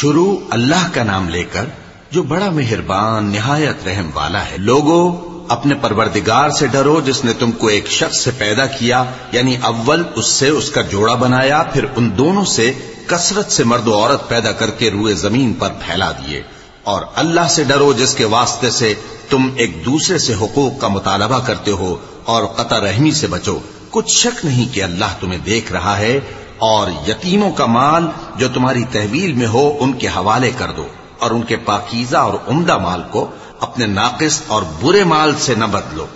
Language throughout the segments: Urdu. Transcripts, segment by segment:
شروع اللہ کا نام لے کر جو بڑا مہربان، نہایت رحم والا ہے۔ لوگوں اپنے پروردگار سے ڈرو، جس نے تم کو ایک شخص سے پیدا کیا یعنی اول اس سے اس کا جوڑا بنایا، پھر ان دونوں سے کثرت سے مرد و عورت پیدا کر کے روئے زمین پر پھیلا دیے۔ اور اللہ سے ڈرو، جس کے واسطے سے تم ایک دوسرے سے حقوق کا مطالبہ کرتے ہو، اور قطع رحمی سے بچو۔ کچھ شک نہیں کہ اللہ تمہیں دیکھ رہا ہے۔ اور یتیموں کا مال جو تمہاری تحویل میں ہو ان کے حوالے کر دو اور ان کے پاکیزہ اور عمدہ مال کو اپنے ناقص اور برے مال سے نہ بدلو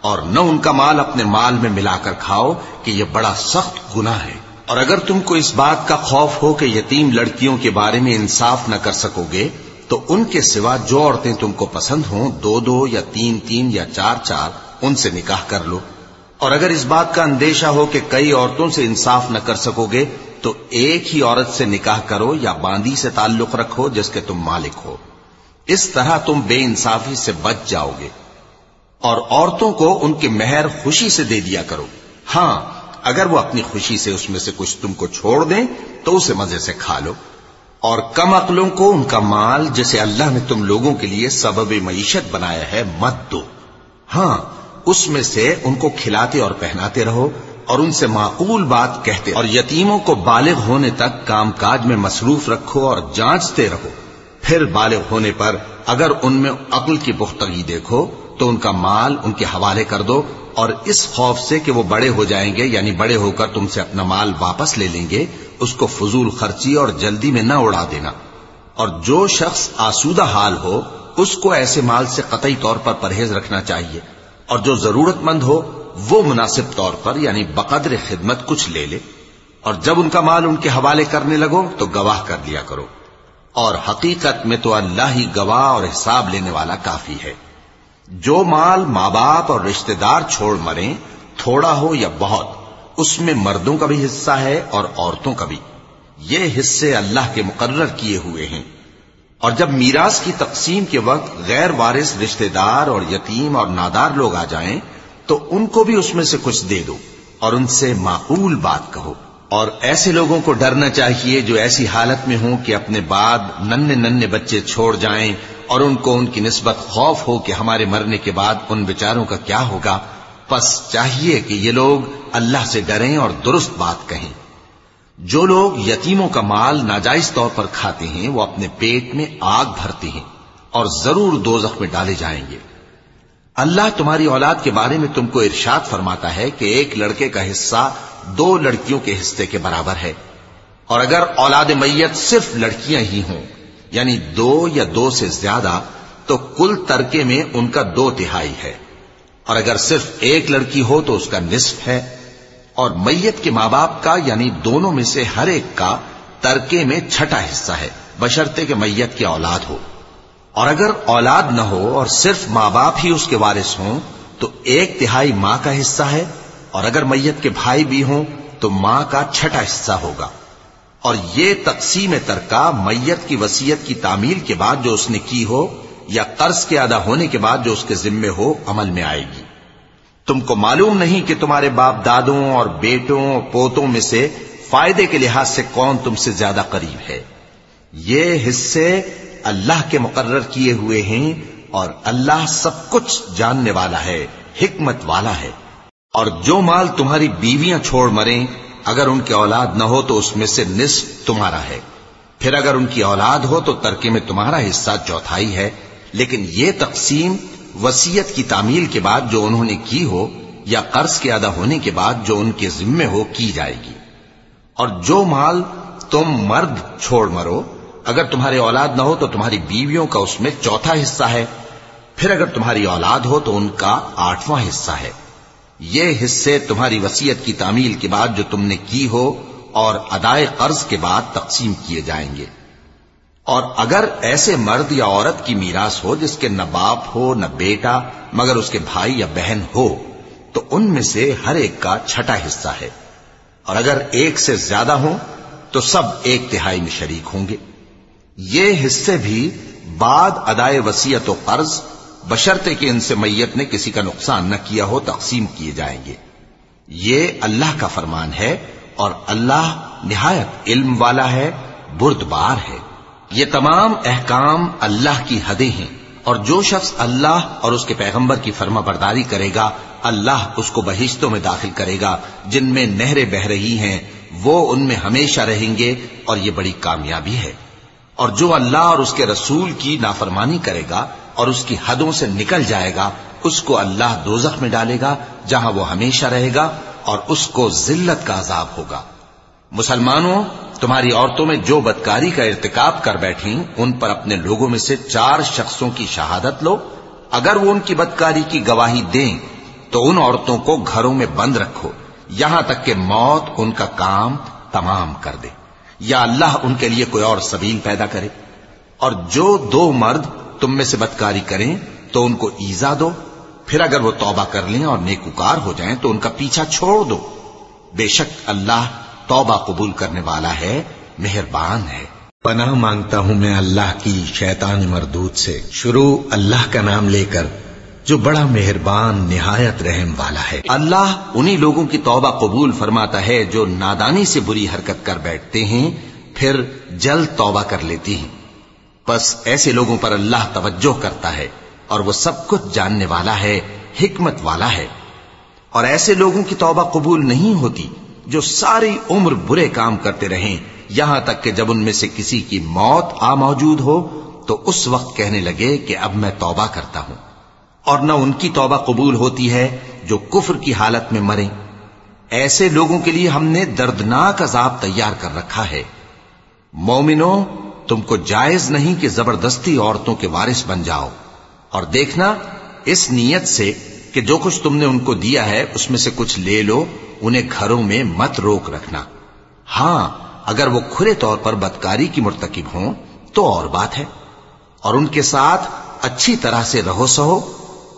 اور نہ ان کا مال اپنے مال میں ملا کر کھاؤ کہ یہ بڑا سخت گناہ ہے۔ اور اگر تم کو اس بات کا خوف ہو کہ یتیم لڑکیوں کے بارے میں انصاف نہ کر سکو گے، تو ان کے سوا جو عورتیں تم کو پسند ہوں، دو دو یا تین تین یا چار چار، ان سے نکاح کر لو۔ اور اگر اس بات کا اندیشہ ہو کہ کئی عورتوں سے انصاف نہ کر سکو گے، تو ایک ہی عورت سے نکاح کرو یا باندی سے تعلق رکھو جس کے تم مالک ہو۔ اس طرح تم بے انصافی سے بچ جاؤ گے۔ اور عورتوں کو ان کے مہر خوشی سے دے دیا کرو۔ ہاں اگر وہ اپنی خوشی سے اس میں سے کچھ تم کو چھوڑ دیں، تو اسے مزے سے کھا لو۔ اور کم عقلوں کو ان کا مال جسے اللہ نے تم لوگوں کے لیے سبب معیشت بنایا ہے، مت دو۔ ہاں اس میں سے ان کو کھلاتے اور پہناتے رہو اور ان سے معقول بات کہتے اور یتیموں کو بالغ ہونے تک کام کاج میں مصروف رکھو اور جانچتے رہو۔ پھر بالغ ہونے پر اگر ان میں عقل کی پختگی دیکھو تو ان کا مال ان کے حوالے کر دو اور اس خوف سے کہ وہ بڑے ہو جائیں گے یعنی بڑے ہو کر تم سے اپنا مال واپس لے لیں گے، اس کو فضول خرچی اور جلدی میں نہ اڑا دینا۔ اور جو شخص آسودہ حال ہو، اس کو ایسے مال سے قطعی طور پر پرہیز رکھنا چاہیے۔ اور جو ضرورت مند ہو، وہ مناسب طور پر یعنی بقدر خدمت کچھ لے لے۔ اور جب ان کا مال ان کے حوالے کرنے لگو، تو گواہ کر لیا کرو۔ اور حقیقت میں تو اللہ ہی گواہ اور حساب لینے والا کافی ہے۔ جو مال ماں باپ اور رشتہ دار چھوڑ مرے تھوڑا ہو یا بہت، اس میں مردوں کا بھی حصہ ہے اور عورتوں کا بھی۔ یہ حصے اللہ کے مقرر کیے ہوئے ہیں۔ اور جب میراث کی تقسیم کے وقت غیر وارث رشتہ دار اور یتیم اور نادار لوگ آ جائیں، تو ان کو بھی اس میں سے کچھ دے دو اور ان سے معقول بات کہو۔ اور ایسے لوگوں کو ڈرنا چاہیے جو ایسی حالت میں ہوں کہ اپنے بعد ننے ننے بچے چھوڑ جائیں اور ان کو ان کی نسبت خوف ہو کہ ہمارے مرنے کے بعد ان بیچاروں کا کیا ہوگا۔ پس چاہیے کہ یہ لوگ اللہ سے ڈریں اور درست بات کہیں۔ جو لوگ یتیموں کا مال ناجائز طور پر کھاتے ہیں، وہ اپنے پیٹ میں آگ بھرتے ہیں اور ضرور دو میں ڈالے جائیں گے۔ اللہ تمہاری اولاد کے بارے میں تم کو ارشاد فرماتا ہے کہ ایک لڑکے کا حصہ دو لڑکیوں کے حصے کے برابر ہے۔ اور اگر اولاد میت صرف لڑکیاں ہی ہوں یعنی دو یا دو سے زیادہ، تو کل ترکے میں ان کا دو تہائی ہے۔ اور اگر صرف ایک لڑکی ہو تو اس کا نصف ہے۔ اور میت کے ماں باپ کا یعنی دونوں میں سے ہر ایک کا ترکے میں چھٹا حصہ ہے بشرتے کہ میت کی اولاد ہو۔ اور اگر اولاد نہ ہو اور صرف ماں باپ ہی اس کے وارث ہوں، تو ایک تہائی ماں کا حصہ ہے۔ اور اگر میت کے بھائی بھی ہوں، تو ماں کا چھٹا حصہ ہوگا۔ اور یہ تقسیم ترکا میت کی وسیعت کی تعمیل کے بعد جو اس نے کی ہو، یا قرض کے ادا ہونے کے بعد جو اس کے ذمے ہو، عمل میں آئے گی۔ تم کو معلوم نہیں کہ تمہارے باپ دادوں اور بیٹوں اور پوتوں میں سے فائدے کے لحاظ سے کون تم سے زیادہ قریب ہے۔ یہ حصے اللہ کے مقرر کیے ہوئے ہیں اور اللہ سب کچھ جاننے والا ہے، حکمت والا ہے۔ اور جو مال تمہاری بیویاں چھوڑ مریں، اگر ان کی اولاد نہ ہو تو اس میں سے نصف تمہارا ہے۔ پھر اگر ان کی اولاد ہو تو ترکے میں تمہارا حصہ چوتھائی ہے، لیکن یہ تقسیم وسیعت کی تعمیل کے بعد جو انہوں نے کی ہو یا قرض کے ادا ہونے کے بعد جو ان کے ذمے ہو کی جائے گی۔ اور جو مال تم مرد چھوڑ مرو، اگر تمہاری اولاد نہ ہو تو تمہاری بیویوں کا اس میں چوتھا حصہ ہے۔ پھر اگر تمہاری اولاد ہو تو ان کا آٹھواں حصہ ہے۔ یہ حصے تمہاری وسیعت کی تعمیل کے بعد جو تم نے کی ہو اور ادائے قرض کے بعد تقسیم کیے جائیں گے۔ اور اگر ایسے مرد یا عورت کی میراث ہو جس کے نہ باپ ہو، نہ بیٹا، مگر اس کے بھائی یا بہن ہو، تو ان میں سے ہر ایک کا چھٹا حصہ ہے۔ اور اگر ایک سے زیادہ ہوں، تو سب ایک تہائی میں شریک ہوں گے۔ یہ حصے بھی بعد ادائے وسیعت و قرض بشرتے کہ ان سے میت نے کسی کا نقصان نہ کیا ہو، تقسیم کیے جائیں گے۔ یہ اللہ کا فرمان ہے اور اللہ نہایت علم والا ہے، بردبار ہے۔ یہ تمام احکام اللہ کی حدیں ہیں اور جو شخص اللہ اور اس کے پیغمبر کی فرما برداری کرے گا، اللہ اس کو بہشتوں میں داخل کرے گا، جن میں نہریں بہ رہی ہیں، وہ ان میں ہمیشہ رہیں گے اور یہ بڑی کامیابی ہے۔ اور جو اللہ اور اس کے رسول کی نافرمانی کرے گا اور اس کی حدوں سے نکل جائے گا، اس کو اللہ دوزخ میں ڈالے گا، جہاں وہ ہمیشہ رہے گا اور اس کو ذلت کا عذاب ہوگا۔ مسلمانوں، تمہاری عورتوں میں جو بدکاری کا ارتکاب کر بیٹھی ان پر اپنے لوگوں میں سے چار شخصوں کی شہادت لو۔ اگر وہ ان کی بدکاری کی گواہی دیں، تو ان عورتوں کو گھروں میں بند رکھو۔ یہاں تک کہ موت ان کا کام تمام کر دے۔ یا اللہ ان کے لیے کوئی اور سبیل پیدا کرے۔ اور جو دو مرد تم میں سے بدکاری کریں، تو ان کو ایزا دو۔ پھر اگر وہ توبہ کر لیں اور نیکوکار ہو جائیں، تو ان کا پیچھا چھوڑ دو۔ بے شک اللہ توبہ قبول کرنے والا ہے مہربان ہے۔ پناہ مانگتا ہوں میں اللہ کی شیطان مردود سے۔ شروع اللہ کا نام لے کر جو بڑا مہربان نہایت رحم والا ہے۔ اللہ انہی لوگوں کی توبہ قبول فرماتا ہے جو نادانی سے بری حرکت کر بیٹھتے ہیں پھر جلد توبہ کر لیتی ہیں۔ بس ایسے لوگوں پر اللہ توجہ کرتا ہے اور وہ سب کچھ جاننے والا ہے حکمت والا ہے۔ اور ایسے لوگوں کی توبہ قبول نہیں ہوتی جو ساری عمر برے کام کرتے رہیں، یہاں تک کہ جب ان میں سے کسی کی موت آ موجود ہو، تو اس وقت کہنے لگے کہ اب میں توبہ کرتا ہوں۔ اور نہ ان کی توبہ قبول ہوتی ہے جو کفر کی حالت میں مریں۔ ایسے لوگوں کے لیے ہم نے دردناک عذاب تیار کر رکھا ہے۔ مومنوں، تم کو جائز نہیں کہ زبردستی عورتوں کے وارث بن جاؤ۔ اور دیکھنا، اس نیت سے کہ جو کچھ تم نے ان کو دیا ہے، اس میں سے کچھ لے لو، انہیں گھروں میں مت روک رکھنا۔ ہاں اگر وہ کھلے طور پر بدکاری کی مرتکب ہوں، تو اور بات ہے۔ اور ان کے ساتھ اچھی طرح سے رہو سہو۔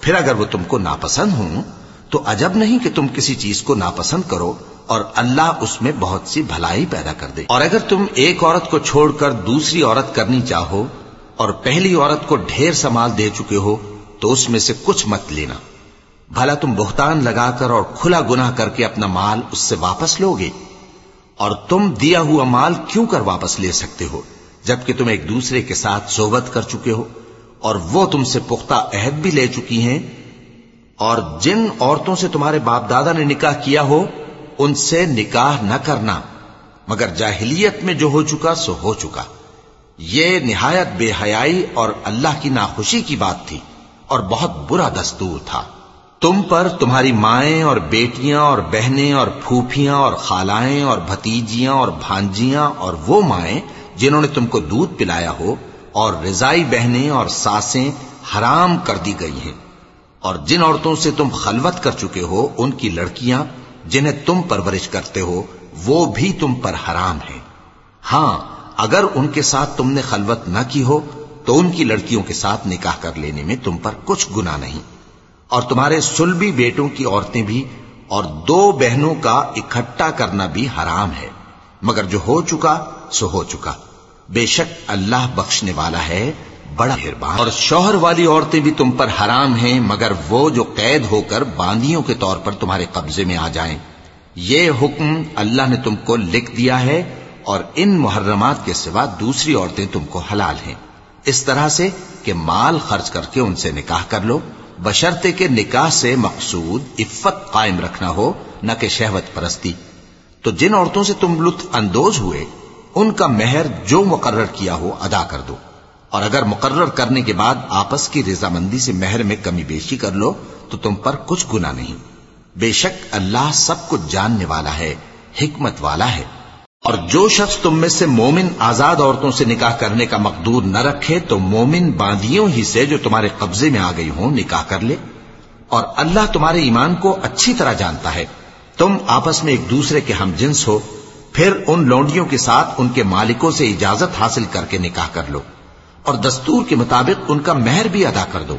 پھر اگر وہ تم کو ناپسند ہوں، تو عجب نہیں کہ تم کسی چیز کو ناپسند کرو اور اللہ اس میں بہت سی بھلائی پیدا کر دے۔ اور اگر تم ایک عورت کو چھوڑ کر دوسری عورت کرنی چاہو اور پہلی عورت کو ڈھیر سمال دے چکے ہو، تو اس میں سے کچھ مت لینا۔ بھلا تم بہتان لگا کر اور کھلا گناہ کر کے اپنا مال اس سے واپس لو گے اور تم دیا ہوا مال کیوں کر واپس لے سکتے ہو جبکہ تم ایک دوسرے کے ساتھ صحبت کر چکے ہو اور وہ تم سے پختہ عہد بھی لے چکی ہیں اور جن عورتوں سے تمہارے باپ دادا نے نکاح کیا ہو، ان سے نکاح نہ کرنا۔ مگر جاہلیت میں جو ہو چکا، سو ہو چکا۔ یہ نہایت بے حیائی اور اللہ کی ناخوشی کی بات تھی اور بہت برا دستور تھا۔ تم پر تمہاری مائیں اور بیٹیاں اور بہنیں اور پھوپھیاں اور خالائیں اور بھتیجیاں اور بھانجیاں اور وہ مائیں جنہوں نے تم کو دودھ پلایا ہو اور رضائی بہنیں اور ساسیں حرام کر دی گئی ہیں۔ اور جن عورتوں سے تم خلوت کر چکے ہو، ان کی لڑکیاں جنہیں تم پرورش کرتے ہو، وہ بھی تم پر حرام ہیں۔ ہاں اگر ان کے ساتھ تم نے خلوت نہ کی ہو، تو ان کی لڑکیوں کے ساتھ نکاح کر لینے میں تم پر کچھ گنا نہیں۔ اور تمہارے سلبی بیٹوں کی عورتیں بھی اور دو بہنوں کا اکٹھا کرنا بھی حرام ہے۔ مگر جو ہو چکا، سو ہو چکا۔ بے شک اللہ بخشنے والا ہے، بڑا مہربان۔ اور شوہر والی عورتیں بھی تم پر حرام ہیں، مگر وہ جو قید ہو کر باندیوں کے طور پر تمہارے قبضے میں آ جائیں۔ یہ حکم اللہ نے تم کو لکھ دیا ہے، اور ان محرمات کے سوا دوسری عورتیں تم کو حلال ہیں۔ اس طرح سے کہ مال خرچ کر کے ان سے نکاح کر لو۔ بشرتے کے نکاح سے مقصود عفت قائم رکھنا ہو، نہ کہ شہوت پرستی۔ تو جن عورتوں سے تم لطف اندوز ہوئے، ان کا مہر جو مقرر کیا ہو ادا کر دو۔ اور اگر مقرر کرنے کے بعد آپس کی رضامندی سے مہر میں کمی بیشی کر لو، تو تم پر کچھ گنا نہیں۔ بے شک اللہ سب کچھ جاننے والا ہے، حکمت والا ہے۔ اور جو شخص تم میں سے مومن آزاد عورتوں سے نکاح کرنے کا مقدور نہ رکھے تو مومن باندیوں ہی سے جو تمہارے قبضے میں آ گئی ہوں نکاح کر لے۔ اور اللہ تمہارے ایمان کو اچھی طرح جانتا ہے۔ تم آپس میں ایک دوسرے کے ہم جنس ہو۔ پھر ان لونڈیوں کے ساتھ ان کے مالکوں سے اجازت حاصل کر کے نکاح کر لو۔ اور دستور کے مطابق ان کا مہر بھی ادا کر دو۔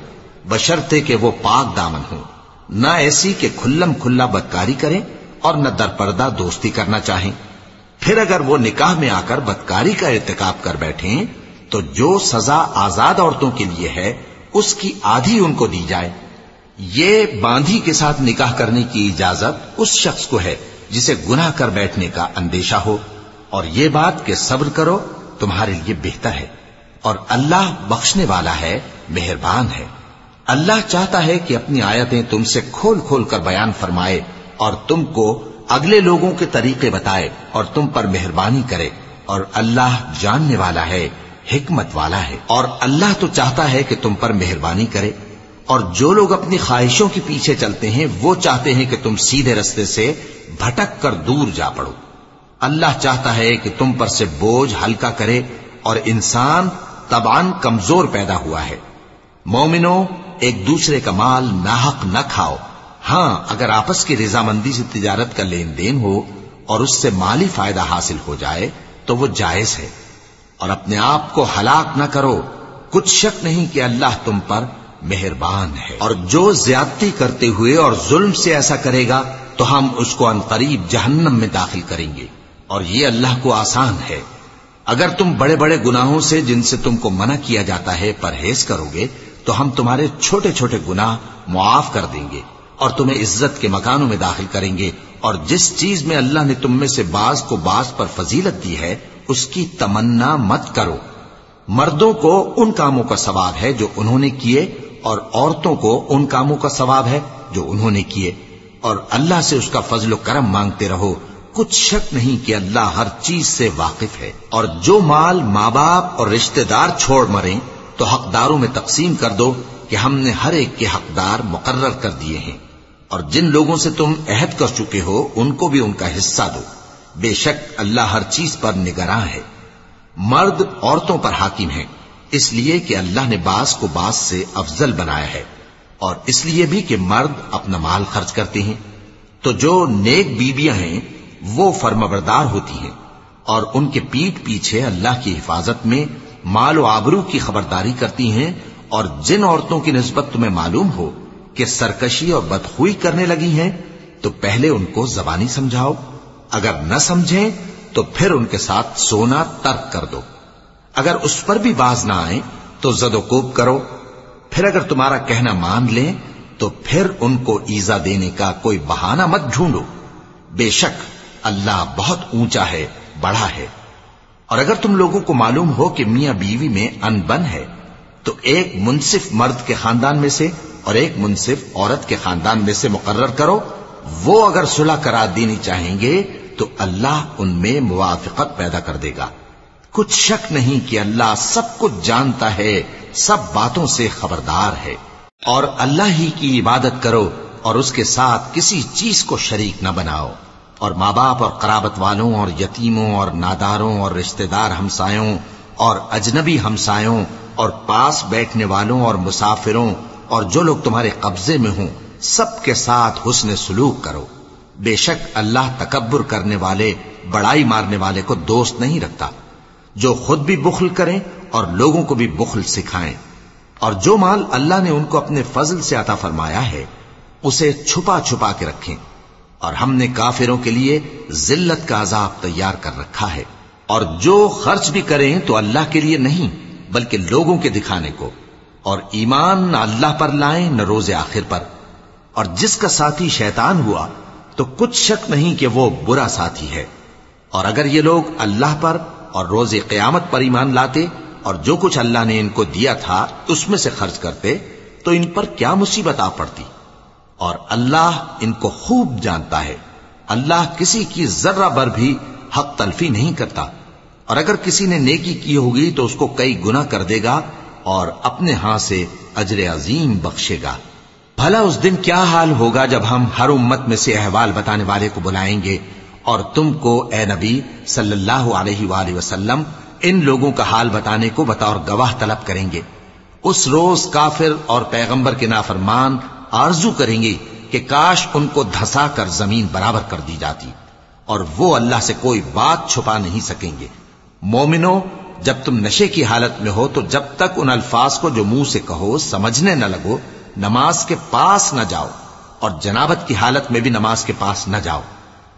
بشرتے کہ وہ پاک دامن ہو نہ ایسی کہ کھلم کھلا بدکاری کریں اور نہ درپردہ دوستی کرنا چاہیں۔ پھر اگر وہ نکاح میں آ کر بدکاری کا ارتکاب کر بیٹھیں، تو جو سزا آزاد عورتوں کے لیے ہے، اس کی آدھی ان کو دی جائے۔ یہ باندھی کے ساتھ نکاح کرنے کی اجازت اس شخص کو ہے، جسے گناہ کر بیٹھنے کا اندیشہ ہو۔ اور یہ بات کہ صبر کرو تمہارے لیے بہتر ہے۔ اور اللہ بخشنے والا ہے، مہربان ہے۔ اللہ چاہتا ہے کہ اپنی آیتیں تم سے کھول کھول کر بیان فرمائے اور تم کو اگلے لوگوں کے طریقے بتائے اور تم پر مہربانی کرے اور اللہ جاننے والا ہے، حکمت والا ہے۔ اور اللہ تو چاہتا ہے کہ تم پر مہربانی کرے۔ اور جو لوگ اپنی خواہشوں کے پیچھے چلتے ہیں، وہ چاہتے ہیں کہ تم سیدھے رستے سے بھٹک کر دور جا پڑو۔ اللہ چاہتا ہے کہ تم پر سے بوجھ ہلکا کرے اور انسان تبان کمزور پیدا ہوا ہے۔ مومنو، ایک دوسرے کا مال ناحق نہ کھاؤ۔ ہاں اگر آپس کی رضامندی سے تجارت کا لین دین ہو اور اس سے مالی فائدہ حاصل ہو جائے تو وہ جائز ہے۔ اور اپنے آپ کو ہلاک نہ کرو۔ کچھ شک نہیں کہ اللہ تم پر مہربان ہے۔ اور جو زیادتی کرتے ہوئے اور ظلم سے ایسا کرے گا تو ہم اس کو قریب جہنم میں داخل کریں گے۔ اور یہ اللہ کو آسان ہے۔ اگر تم بڑے بڑے گناہوں سے جن سے تم کو منع کیا جاتا ہے پرہیز کرو گے تو ہم تمہارے چھوٹے چھوٹے گناہ معاف کر دیں گے۔ اور تمہیں عزت کے مکانوں میں داخل کریں گے اور جس چیز میں اللہ نے تم میں سے باز کو باز پر فضیلت دی ہے، اس کی تمنا مت کرو۔ مردوں کو ان کاموں کا ثواب ہے جو انہوں نے کیے اور عورتوں کو ان کاموں کا ثواب ہے جو انہوں نے کیے۔ اور اللہ سے اس کا فضل و کرم مانگتے رہو۔ کچھ شک نہیں کہ اللہ ہر چیز سے واقف ہے۔ اور جو مال ماں باپ اور رشتہ دار چھوڑ مریں، تو حقداروں میں تقسیم کر دو کہ ہم نے ہر ایک کے حقدار مقرر کر دیے ہیں۔ اور جن لوگوں سے تم عہد کر چکے ہو، ان کو بھی ان کا حصہ دو۔ بے شک اللہ ہر چیز پر نگراں ہے۔ مرد عورتوں پر حاکم ہے اس لیے کہ اللہ نے باس کو باس سے افضل بنایا ہے۔ اور اس لیے بھی کہ مرد اپنا مال خرچ کرتے ہیں۔ تو جو نیک بیویاں ہیں، وہ فرمبردار ہوتی ہیں۔ اور ان کے پیٹ پیچھے اللہ کی حفاظت میں مال و آبرو کی خبرداری کرتی ہیں۔ اور جن عورتوں کی نسبت تمہیں معلوم ہو کہ سرکشی اور بدخوئی کرنے لگی ہیں، تو پہلے ان کو زبانی سمجھاؤ۔ اگر نہ سمجھیں، تو پھر ان کے ساتھ سونا ترک کر دو۔ اگر اس پر بھی باز نہ آئے تو زد و کوب کرو۔ پھر اگر تمہارا کہنا مان لیں، تو پھر ان کو ایزا دینے کا کوئی بہانہ مت ڈھونڈو۔ بے شک، اللہ بہت اونچا ہے، بڑا ہے۔ اور اگر تم لوگوں کو معلوم ہو کہ میاں بیوی میں ان بن ہے، تو ایک منصف مرد کے خاندان میں سے اور ایک منصف عورت کے خاندان میں سے مقرر کرو۔ وہ اگر صلح کرا دینی چاہیں گے، تو اللہ ان میں موافقت پیدا کر دے گا۔ کچھ شک نہیں کہ اللہ سب کچھ جانتا ہے، سب باتوں سے خبردار ہے۔ اور اللہ ہی کی عبادت کرو اور اس کے ساتھ کسی چیز کو شریک نہ بناؤ۔ اور ماں باپ اور قرابت والوں اور یتیموں اور ناداروں اور رشتہ دار ہمسایوں اور اجنبی ہمسایوں اور پاس بیٹھنے والوں اور مسافروں اور جو لوگ تمہارے قبضے میں ہوں، سب کے ساتھ حسن سلوک کرو۔ بے شک اللہ تکبر کرنے والے، بڑائی مارنے والے کو دوست نہیں رکھتا۔ جو خود بھی بخل کریں اور لوگوں کو بھی بخل سکھائیں۔ اور جو مال اللہ نے ان کو اپنے فضل سے عطا فرمایا ہے، اسے چھپا چھپا کے رکھیں۔ اور ہم نے کافروں کے لیے ذلت کا عذاب تیار کر رکھا ہے۔ اور جو خرچ بھی کریں تو اللہ کے لیے نہیں، بلکہ لوگوں کے دکھانے کو۔ اور ایمان نہ اللہ پر لائیں، نہ روز آخر پر۔ اور جس کا ساتھی شیطان ہوا، تو کچھ شک نہیں کہ وہ برا ساتھی ہے۔ اور اگر یہ لوگ اللہ پر اور روز قیامت پر ایمان لاتے اور جو کچھ اللہ نے ان کو دیا تھا، اس میں سے خرچ کرتے، تو ان پر کیا مصیبت آ پڑتی؟ اور اللہ ان کو خوب جانتا ہے۔ اللہ کسی کی ذرہ بر بھی حق تلفی نہیں کرتا۔ اور اگر کسی نے نیکی کی ہوگی، تو اس کو کئی گنا کر دے گا اور اپنے ہاں سے اجر عظیم بخشے گا۔ بھلا اس دن کیا حال ہوگا جب ہم ہر امت میں سے احوال بتانے والے کو بلائیں گے اور تم کو اے نبی صلی اللہ علیہ وآلہ وسلم ان لوگوں کا حال بتانے کو بطور گواہ طلب کریں گے۔ اس روز کافر اور پیغمبر کے نافرمان آرزو کریں گے کہ کاش ان کو دھسا کر زمین برابر کر دی جاتی اور وہ اللہ سے کوئی بات چھپا نہیں سکیں گے۔ مومنو جب تم نشے کی حالت میں ہو تو جب تک ان الفاظ کو جو منہ سے کہو سمجھنے نہ لگو، نماز کے پاس نہ جاؤ اور جنابت کی حالت میں بھی نماز کے پاس نہ جاؤ۔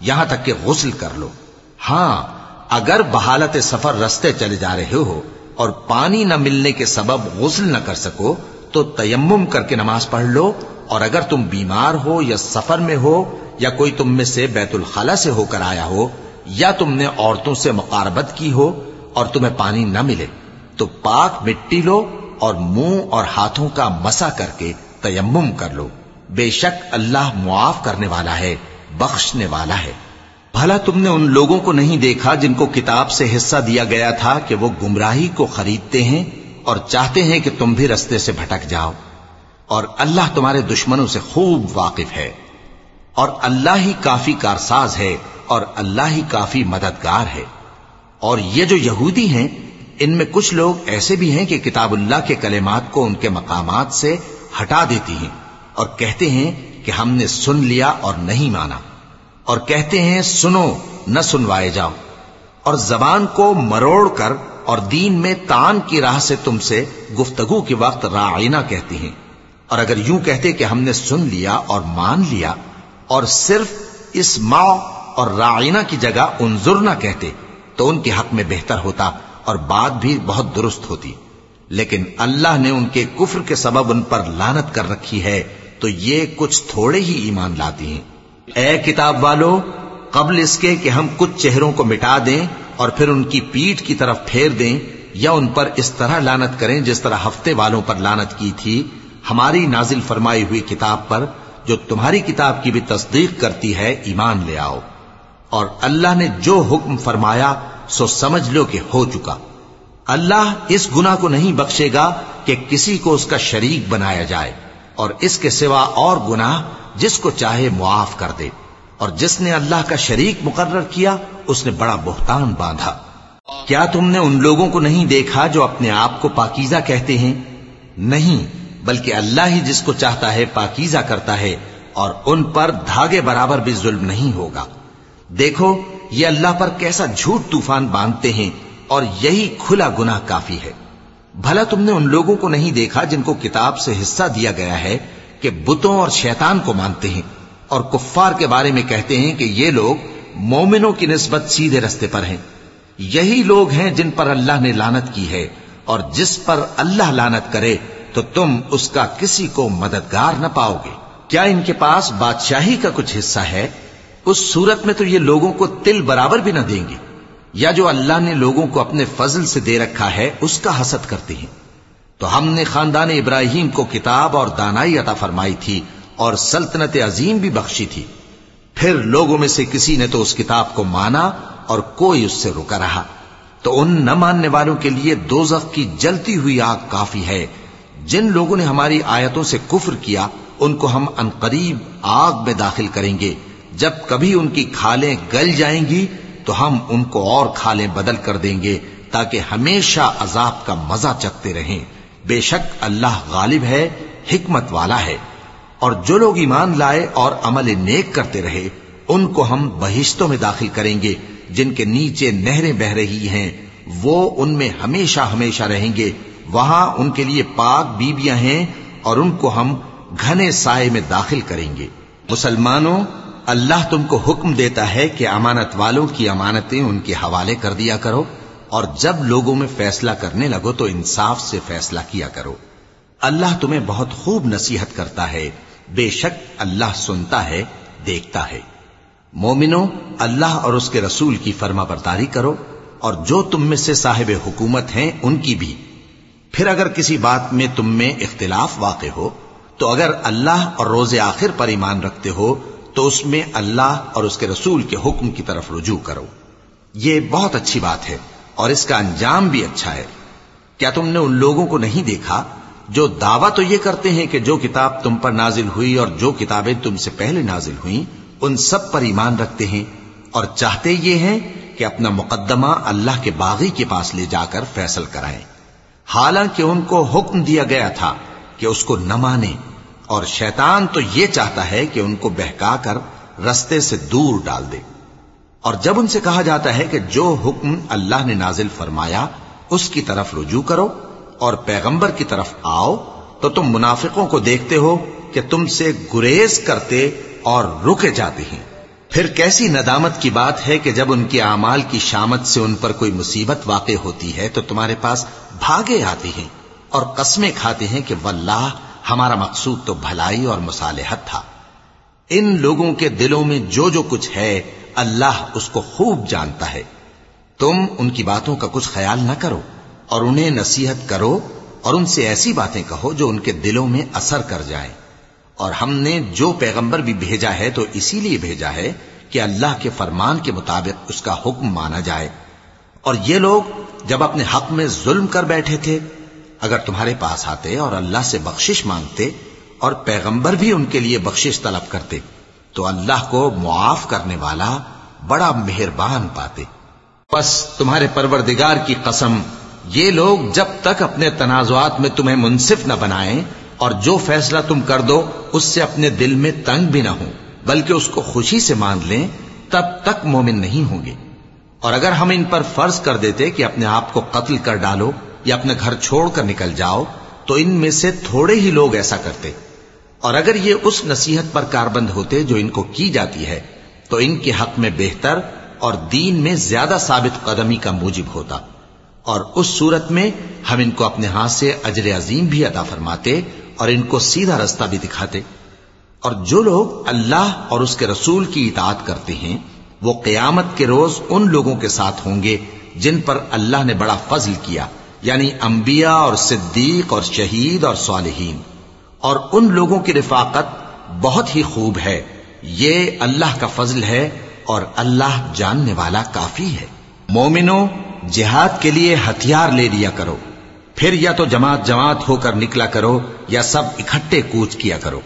یہاں تک کہ غسل کر لو۔ ہاں اگر بحالت سفر رستے چلے جا رہے ہو اور پانی نہ ملنے کے سبب غسل نہ کر سکو، تو تیمم کر کے نماز پڑھ لو۔ اور اگر تم بیمار ہو یا سفر میں ہو یا کوئی تم میں سے بیت الخلا سے ہو کر آیا ہو یا تم نے عورتوں سے مقاربت کی ہو اور تمہیں پانی نہ ملے، تو پاک مٹی لو اور منہ اور ہاتھوں کا مسا کر کے تیمم کر لو۔ بے شک اللہ معاف کرنے والا ہے، بخشنے والا ہے۔ بھلا تم نے ان لوگوں کو نہیں دیکھا جن کو کتاب سے حصہ دیا گیا تھا کہ وہ گمراہی کو خریدتے ہیں اور چاہتے ہیں کہ تم بھی رستے سے بھٹک جاؤ۔ اور اللہ تمہارے دشمنوں سے خوب واقف ہے۔ اور اللہ ہی کافی کارساز ہے اور اللہ ہی کافی مددگار ہے۔ اور یہ جو یہودی ہیں، ان میں کچھ لوگ ایسے بھی ہیں کہ کتاب اللہ کے کلمات کو ان کے مقامات سے ہٹا دیتی ہیں اور کہتے ہیں کہ ہم نے سن لیا اور نہیں مانا اور کہتے ہیں، سنو، نہ سنوائے جاؤ اور زبان کو مروڑ کر اور دین میں تان کی راہ سے تم سے گفتگو کے وقت رائنا کہتی ہیں اور اگر یوں کہتے کہ ہم نے سن لیا اور مان لیا اور صرف اس ماں اور رائنا کی جگہ انظر نہ کہتے تو ان کے حق میں بہتر ہوتا اور بات بھی بہت درست ہوتی۔ لیکن اللہ نے ان کے کفر کے سبب ان پر لانت کر رکھی ہے، تو یہ کچھ تھوڑے ہی ایمان لاتی ہیں۔ اے کتاب والو، قبل اس کے کہ ہم کچھ چہروں کو مٹا دیں اور پھر ان کی پیٹ کی طرف پھیر دیں یا ان پر اس طرح لانت کریں جس طرح ہفتے والوں پر لانت کی تھی، ہماری نازل فرمائی ہوئی کتاب پر جو تمہاری کتاب کی بھی تصدیق کرتی ہے، ایمان لے آؤ۔ اور اللہ نے جو حکم فرمایا سو سمجھ لو کہ ہو چکا۔ اللہ اس گناہ کو نہیں بخشے گا کہ کسی کو اس کا شریک بنایا جائے اور اس کے سوا اور گناہ جس کو چاہے معاف کر دے۔ اور جس نے اللہ کا شریک مقرر کیا، اس نے بڑا بہتان باندھا۔ کیا تم نے ان لوگوں کو نہیں دیکھا جو اپنے آپ کو پاکیزہ کہتے ہیں؟ نہیں، بلکہ اللہ ہی جس کو چاہتا ہے پاکیزہ کرتا ہے اور ان پر دھاگے برابر بھی ظلم نہیں ہوگا۔ دیکھو، یہ اللہ پر کیسا جھوٹ طوفان باندھتے ہیں اور یہی کھلا گناہ کافی ہے۔ بھلا تم نے ان لوگوں کو نہیں دیکھا جن کو کتاب سے حصہ دیا گیا ہے کہ بتوں اور شیطان کو مانتے ہیں اور کفار کے بارے میں کہتے ہیں کہ یہ لوگ مومنوں کی نسبت سیدھے رستے پر ہیں۔ یہی لوگ ہیں جن پر اللہ نے لانت کی ہے اور جس پر اللہ لانت کرے تو تم اس کا کسی کو مددگار نہ پاؤ گے۔ کیا ان کے پاس بادشاہی کا کچھ حصہ ہے؟ اس صورت میں تو یہ لوگوں کو تل برابر بھی نہ دیں گے۔ یا جو اللہ نے لوگوں کو اپنے فضل سے دے رکھا ہے، اس کا حسد کرتے ہیں۔ تو ہم نے خاندان ابراہیم کو کتاب اور دانائی عطا فرمائی تھی اور سلطنت عظیم بھی بخشی تھی۔ پھر لوگوں میں سے کسی نے تو اس کتاب کو مانا اور کوئی اس سے رکا رہا۔ تو ان نہ ماننے والوں کے لیے دوزخ کی جلتی ہوئی آگ کافی ہے۔ جن لوگوں نے ہماری آیتوں سے کفر کیا، ان کو ہم انقریب آگ میں داخل کریں گے۔ جب کبھی ان کی کھالیں گل جائیں گی تو ہم ان کو اور کھالیں بدل کر دیں گے تاکہ ہمیشہ عذاب کا مزہ چکتے رہیں۔ بے شک اللہ غالب ہے، حکمت والا ہے۔ اور جو لوگ ایمان لائے اور عمل نیک کرتے رہے، ان کو ہم بہشتوں میں داخل کریں گے۔ جن کے نیچے نہریں بہ رہی ہیں، وہ ان میں ہمیشہ ہمیشہ رہیں گے۔ وہاں ان کے لیے پاک بیبیاں ہیں اور ان کو ہم گھنے سائے میں داخل کریں گے۔ مسلمانوں اللہ تم کو حکم دیتا ہے کہ امانت والوں کی امانتیں ان کے حوالے کر دیا کرو، اور جب لوگوں میں فیصلہ کرنے لگو تو انصاف سے فیصلہ کیا کرو۔ اللہ تمہیں بہت خوب نصیحت کرتا ہے، بے شک اللہ سنتا ہے، دیکھتا ہے۔ مومنو اللہ اور اس کے رسول کی فرما برداری کرو، اور جو تم میں سے صاحب حکومت ہیں، ان کی بھی۔ پھر اگر کسی بات میں تم میں اختلاف واقع ہو، تو اگر اللہ اور روز آخر پر ایمان رکھتے ہو تو اس میں اللہ اور اس کے رسول کے حکم کی طرف رجوع کرو۔ یہ بہت اچھی بات ہے اور اس کا انجام بھی اچھا ہے۔ کیا تم نے ان لوگوں کو نہیں دیکھا؟ جو دعویٰ تو یہ کرتے ہیں کہ جو کتاب تم پر نازل ہوئی اور جو کتابیں تم سے پہلے نازل ہوئیں، ان سب پر ایمان رکھتے ہیں اور چاہتے یہ ہیں کہ اپنا مقدمہ اللہ کے باغی کے پاس لے جا کر فیصل کرائیں۔ حالانکہ ان کو حکم دیا گیا تھا کہ اس کو نہ مانیں۔ اور شیطان تو یہ چاہتا ہے کہ ان کو بہکا کر رستے سے دور ڈال دے۔ اور جب ان سے کہا جاتا ہے کہ جو حکم اللہ نے نازل فرمایا، اس کی طرف رجوع کرو اور پیغمبر کی طرف آؤ، تو تم منافقوں کو دیکھتے ہو کہ تم سے گریز کرتے اور رکے جاتے ہیں۔ پھر کیسی ندامت کی بات ہے کہ جب ان کے اعمال کی شامت سے ان پر کوئی مصیبت واقع ہوتی ہے، تو تمہارے پاس بھاگے آتے ہیں اور قسمیں کھاتے ہیں کہ واللہ ہمارا مقصود تو بھلائی اور مصالحت تھا۔ ان لوگوں کے دلوں میں جو جو کچھ ہے، اللہ اس کو خوب جانتا ہے۔ تم ان کی باتوں کا کچھ خیال نہ کرو اور انہیں نصیحت کرو اور ان سے ایسی باتیں کہو جو ان کے دلوں میں اثر کر جائیں۔ اور ہم نے جو پیغمبر بھی بھیجا ہے تو اسی لیے بھیجا ہے کہ اللہ کے فرمان کے مطابق اس کا حکم مانا جائے۔ اور یہ لوگ جب اپنے حق میں ظلم کر بیٹھے تھے اگر تمہارے پاس آتے اور اللہ سے بخشش مانگتے اور پیغمبر بھی ان کے لیے بخشش طلب کرتے، تو اللہ کو معاف کرنے والا بڑا مہربان پاتے۔ بس تمہارے پروردگار کی قسم، یہ لوگ جب تک اپنے تنازعات میں تمہیں منصف نہ بنائیں اور جو فیصلہ تم کر دو، اس سے اپنے دل میں تنگ بھی نہ ہو بلکہ اس کو خوشی سے مان لیں، تب تک مومن نہیں ہوں گے۔ اور اگر ہم ان پر فرض کر دیتے کہ اپنے آپ کو قتل کر ڈالو یا اپنے گھر چھوڑ کر نکل جاؤ تو ان میں سے تھوڑے ہی لوگ ایسا کرتے۔ اور اگر یہ اس نصیحت پر کاربند ہوتے جو ان کو کی جاتی ہے، تو ان کے حق میں بہتر اور دین میں زیادہ ثابت قدمی کا موجب ہوتا۔ اور اس صورت میں ہم ان کو اپنے ہاتھ سے اجر عظیم بھی عطا فرماتے اور ان کو سیدھا رستہ بھی دکھاتے۔ اور جو لوگ اللہ اور اس کے رسول کی اطاعت کرتے ہیں، وہ قیامت کے روز ان لوگوں کے ساتھ ہوں گے جن پر اللہ نے بڑا فضل کیا۔ یعنی انبیاء اور صدیق اور شہید اور صالحین۔ اور ان لوگوں کی رفاقت بہت ہی خوب ہے۔ یہ اللہ کا فضل ہے اور اللہ جاننے والا کافی ہے۔ مومنو جہاد کے لیے ہتھیار لے لیا کرو۔ پھر یا تو جماعت جماعت ہو کر نکلا کرو یا سب اکٹھے کوچ کیا کرو۔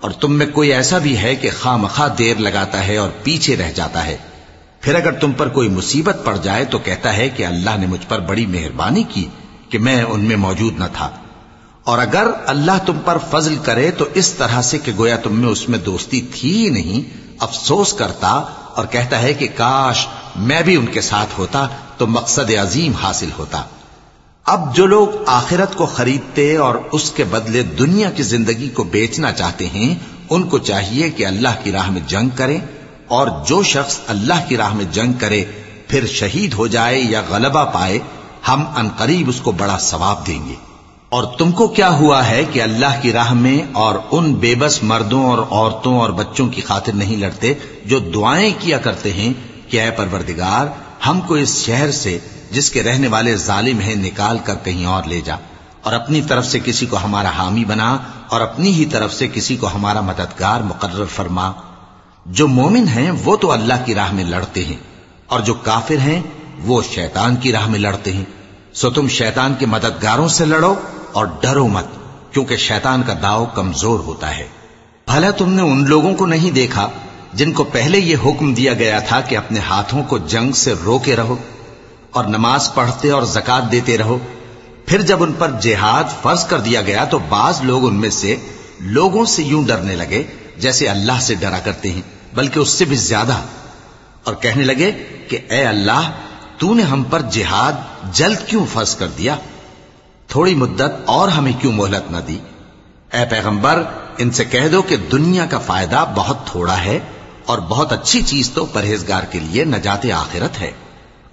اور تم میں کوئی ایسا بھی ہے کہ خواہ مخواہ دیر لگاتا ہے اور پیچھے رہ جاتا ہے۔ پھر اگر تم پر کوئی مصیبت پڑ جائے تو کہتا ہے کہ اللہ نے مجھ پر بڑی مہربانی کی کہ میں ان میں موجود نہ تھا۔ اور اگر اللہ تم پر فضل کرے تو اس طرح سے کہ گویا تم میں اس میں دوستی تھی ہی نہیں، افسوس کرتا اور کہتا ہے کہ کاش میں بھی ان کے ساتھ ہوتا تو مقصد عظیم حاصل ہوتا۔ اب جو لوگ آخرت کو خریدتے اور اس کے بدلے دنیا کی زندگی کو بیچنا چاہتے ہیں، ان کو چاہیے کہ اللہ کی راہ میں جنگ کریں۔ اور جو شخص اللہ کی راہ میں جنگ کرے، پھر شہید ہو جائے یا غلبہ پائے، ہم انقریب اس کو بڑا ثواب دیں گے۔ اور تم کو کیا ہوا ہے کہ اللہ کی راہ میں اور ان بے بس مردوں اور عورتوں اور بچوں کی خاطر نہیں لڑتے جو دعائیں کیا کرتے ہیں کہ اے پروردگار، ہم کو اس شہر سے، جس کے رہنے والے ظالم ہیں، نکال کر کہیں اور لے جا۔ اور اپنی طرف سے کسی کو ہمارا حامی بنا اور اپنی ہی طرف سے کسی کو ہمارا مددگار مقرر فرما۔ جو مومن ہیں وہ تو اللہ کی راہ میں لڑتے ہیں اور جو کافر ہیں وہ شیطان کی راہ میں لڑتے ہیں۔ سو تم شیطان کے مددگاروں سے لڑو اور ڈرو مت، کیونکہ شیطان کا داؤ کمزور ہوتا ہے۔ بھلا تم نے ان لوگوں کو نہیں دیکھا جن کو پہلے یہ حکم دیا گیا تھا کہ اپنے ہاتھوں کو جنگ سے روکے رہو اور نماز پڑھتے اور زکات دیتے رہو۔ پھر جب ان پر جہاد فرض کر دیا گیا تو بعض لوگ ان میں سے لوگوں سے یوں ڈرنے لگے جیسے اللہ سے ڈرا کرتے ہیں۔ بلکہ اس سے بھی زیادہ۔ اور کہنے لگے کہ اے اللہ، تو نے ہم پر جہاد جلد کیوں فرض کر دیا؟ تھوڑی مدت اور ہمیں کیوں مہلت نہ دی؟ اے پیغمبر، ان سے کہہ دو کہ دنیا کا فائدہ بہت تھوڑا ہے اور بہت اچھی چیز تو پرہیزگار کے لیے نجات آخرت ہے۔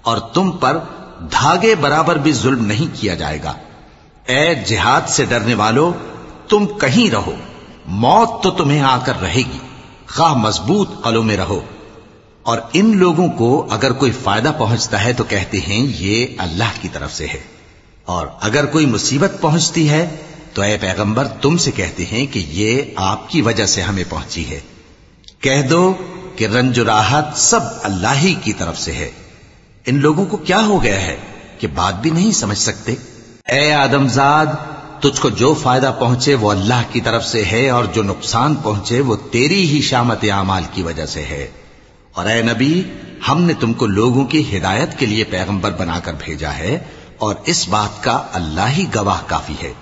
اور تم پر دھاگے برابر بھی ظلم نہیں کیا جائے گا۔ اے جہاد سے ڈرنے والو، تم کہیں رہو، موت تو تمہیں آ کر رہے گی۔ خواہ مضبوط قلوں میں رہو۔ اور ان لوگوں کو اگر کوئی فائدہ پہنچتا ہے تو کہتے ہیں یہ اللہ کی طرف سے ہے۔ اور اگر کوئی مصیبت پہنچتی ہے تو اے پیغمبر تم سے کہتے ہیں کہ یہ آپ کی وجہ سے ہمیں پہنچی ہے۔ کہہ دو کہ رنج و راحت سب اللہ ہی کی طرف سے ہے۔ ان لوگوں کو کیا ہو گیا ہے کہ بات بھی نہیں سمجھ سکتے؟ اے آدم زاد تجھ کو جو فائدہ پہنچے وہ اللہ کی طرف سے ہے اور جو نقصان پہنچے وہ تیری ہی شامت اعمال کی وجہ سے ہے۔ اور اے نبی، ہم نے تم کو لوگوں کی ہدایت کے لیے پیغمبر بنا کر بھیجا ہے اور اس بات کا اللہ ہی گواہ کافی ہے۔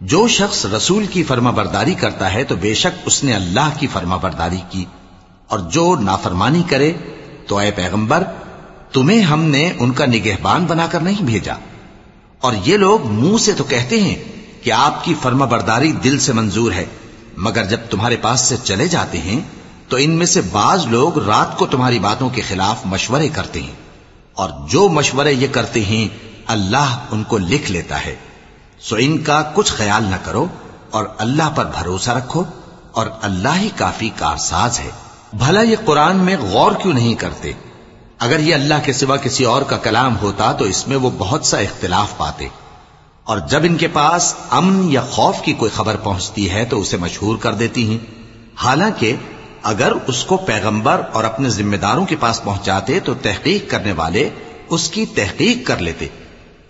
جو شخص رسول کی فرما برداری کرتا ہے تو بے شک اس نے اللہ کی فرما برداری کی۔ اور جو نافرمانی کرے تو اے پیغمبر، تمہیں ہم نے ان کا نگہبان بنا کر نہیں بھیجا۔ اور یہ لوگ منہ سے تو کہتے ہیں کہ آپ کی فرما برداری دل سے منظور ہے، مگر جب تمہارے پاس سے چلے جاتے ہیں، تو ان میں سے بعض لوگ رات کو تمہاری باتوں کے خلاف مشورے کرتے ہیں۔ اور جو مشورے یہ کرتے ہیں، اللہ ان کو لکھ لیتا ہے۔ سو ان کا کچھ خیال نہ کرو اور اللہ پر بھروسہ رکھو، اور اللہ ہی کافی کارساز ہے۔ بھلا یہ قرآن میں غور کیوں نہیں کرتے؟ اگر یہ اللہ کے سوا کسی اور کا کلام ہوتا تو اس میں وہ بہت سا اختلاف پاتے۔ اور جب ان کے پاس امن یا خوف کی کوئی خبر پہنچتی ہے تو اسے مشہور کر دیتی ہیں۔ حالانکہ اگر اس کو پیغمبر اور اپنے ذمہ داروں کے پاس پہنچاتے تو تحقیق کرنے والے اس کی تحقیق کر لیتے۔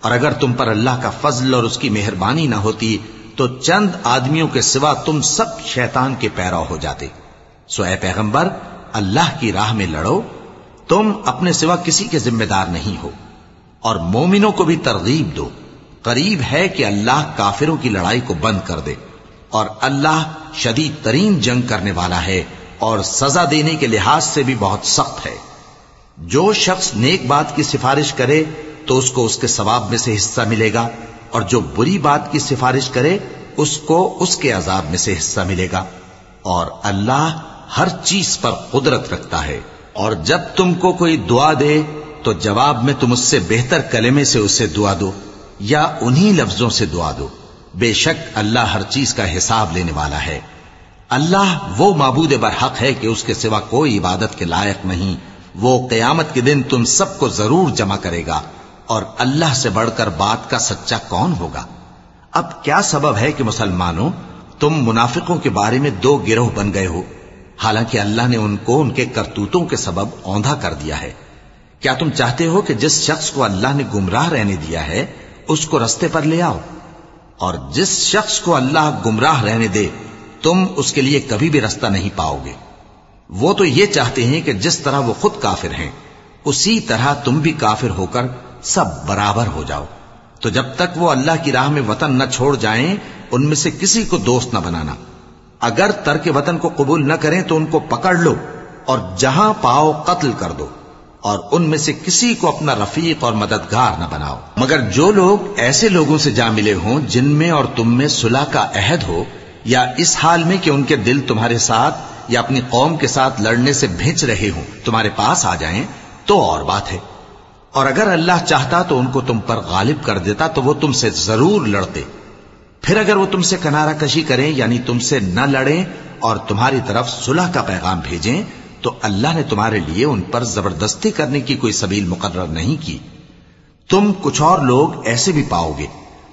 اور اگر تم پر اللہ کا فضل اور اس کی مہربانی نہ ہوتی تو چند آدمیوں کے سوا تم سب شیطان کے پیرا ہو جاتے۔ سو اے پیغمبر، اللہ کی راہ میں لڑو۔ تم اپنے سوا کسی کے ذمہ دار نہیں ہو۔ اور مومنوں کو بھی ترغیب دو۔ قریب ہے کہ اللہ کافروں کی لڑائی کو بند کر دے اور اللہ شدید ترین جنگ کرنے والا ہے اور سزا دینے کے لحاظ سے بھی بہت سخت ہے۔ جو شخص نیک بات کی سفارش کرے تو اس کو اس کے ثواب میں سے حصہ ملے گا اور جو بری بات کی سفارش کرے اس کو اس کے عذاب میں سے حصہ ملے گا اور اللہ ہر چیز پر قدرت رکھتا ہے۔ اور جب تم کو کوئی دعا دے تو جواب میں تم اس سے بہتر کلمے سے اسے دعا دو۔ یا انہی لفظوں سے دعا دو۔ بے شک اللہ ہر چیز کا حساب لینے والا ہے۔ اللہ وہ معبود برحق ہے کہ اس کے سوا کوئی عبادت کے لائق نہیں۔ وہ قیامت کے دن تم سب کو ضرور جمع کرے گا۔ اور اللہ سے بڑھ کر بات کا سچا کون ہوگا؟ اب کیا سبب ہے کہ مسلمانوں تم منافقوں کے بارے میں دو گروہ بن گئے ہو؟ حالانکہ اللہ نے ان کو ان کے کرتوتوں کے سبب اوندھا کر دیا ہے۔ کیا تم چاہتے ہو کہ جس شخص کو اللہ نے گمراہ رہنے دیا ہے اس کو رستے پر لے آؤ اور جس شخص کو اللہ گمراہ رہنے دے، تم اس کے لیے کبھی بھی رستہ نہیں پاؤ گے۔ وہ تو یہ چاہتے ہیں کہ جس طرح وہ خود کافر ہیں، اسی طرح تم بھی کافر ہو کر سب برابر ہو جاؤ۔ تو جب تک وہ اللہ کی راہ میں وطن نہ چھوڑ جائیں، ان میں سے کسی کو دوست نہ بنانا۔ اگر ترک وطن کو قبول نہ کریں تو ان کو پکڑ لو اور جہاں پاؤ قتل کر دو۔ اور ان میں سے کسی کو اپنا رفیق اور مددگار نہ بناؤ۔ مگر جو لوگ ایسے لوگوں سے جا ملے ہوں جن میں اور تم میں صلح کا عہد ہو، یا اس حال میں کہ ان کے دل تمہارے ساتھ یا اپنی قوم کے ساتھ لڑنے سے بھیج رہے ہوں، تمہارے پاس آ جائیں تو اور بات ہے۔ اور اگر اللہ چاہتا تو ان کو تم پر غالب کر دیتا تو وہ تم سے ضرور لڑتے۔ پھر اگر وہ تم سے کنارہ کشی کریں یعنی تم سے نہ لڑیں اور تمہاری طرف صلح کا پیغام بھیجیں تو اللہ نے تمہارے لیے ان پر زبردستی کرنے کی کوئی سبیل مقرر نہیں کی۔ تم کچھ اور لوگ ایسے بھی پاؤ گے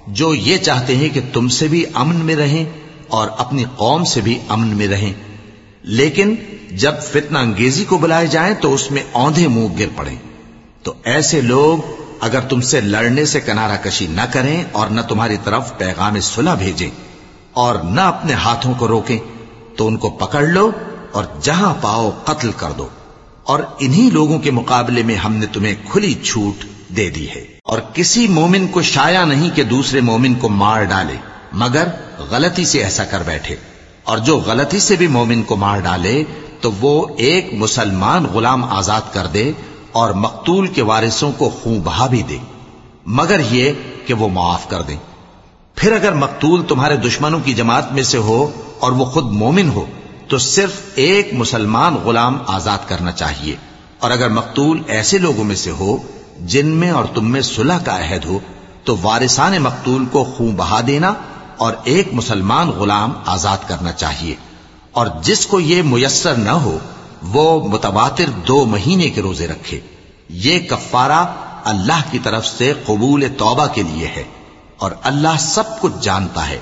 جو یہ چاہتے ہیں کہ تم سے بھی امن میں رہیں اور اپنی قوم سے بھی امن میں رہیں۔ لیکن جب فتنہ انگیزی کو بلائے جائیں تو اس میں اوندھے منہ گر پڑیں۔ تو ایسے لوگ اگر تم سے لڑنے سے کنارہ کشی نہ کریں اور نہ تمہاری طرف پیغام صلح بھیجیں اور نہ اپنے ہاتھوں کو روکیں تو ان کو پکڑ لو اور جہاں پاؤ قتل کر دو۔ اور انہی لوگوں کے مقابلے میں ہم نے تمہیں کھلی چھوٹ دے دی ہے۔ اور کسی مومن کو شایا نہیں کہ دوسرے مومن کو مار ڈالے، مگر غلطی سے ایسا کر بیٹھے۔ اور جو غلطی سے بھی مومن کو مار ڈالے، تو وہ ایک مسلمان غلام آزاد کر دے اور مقتول کے وارثوں کو خون بہا بھی دے۔ مگر یہ کہ وہ معاف کر دیں۔ پھر اگر مقتول تمہارے دشمنوں کی جماعت میں سے ہو اور وہ خود مومن ہو تو صرف ایک مسلمان غلام آزاد کرنا چاہیے۔ اور اگر مقتول ایسے لوگوں میں سے ہو جن میں اور تم میں صلح کا عہد ہو، تو وارثان مقتول کو خون بہا دینا اور ایک مسلمان غلام آزاد کرنا چاہیے۔ اور جس کو یہ میسر نہ ہو، وہ متواتر دو مہینے کے روزے رکھے۔ یہ کفارہ اللہ کی طرف سے قبول توبہ کے لیے ہے اور اللہ سب کچھ جانتا ہے،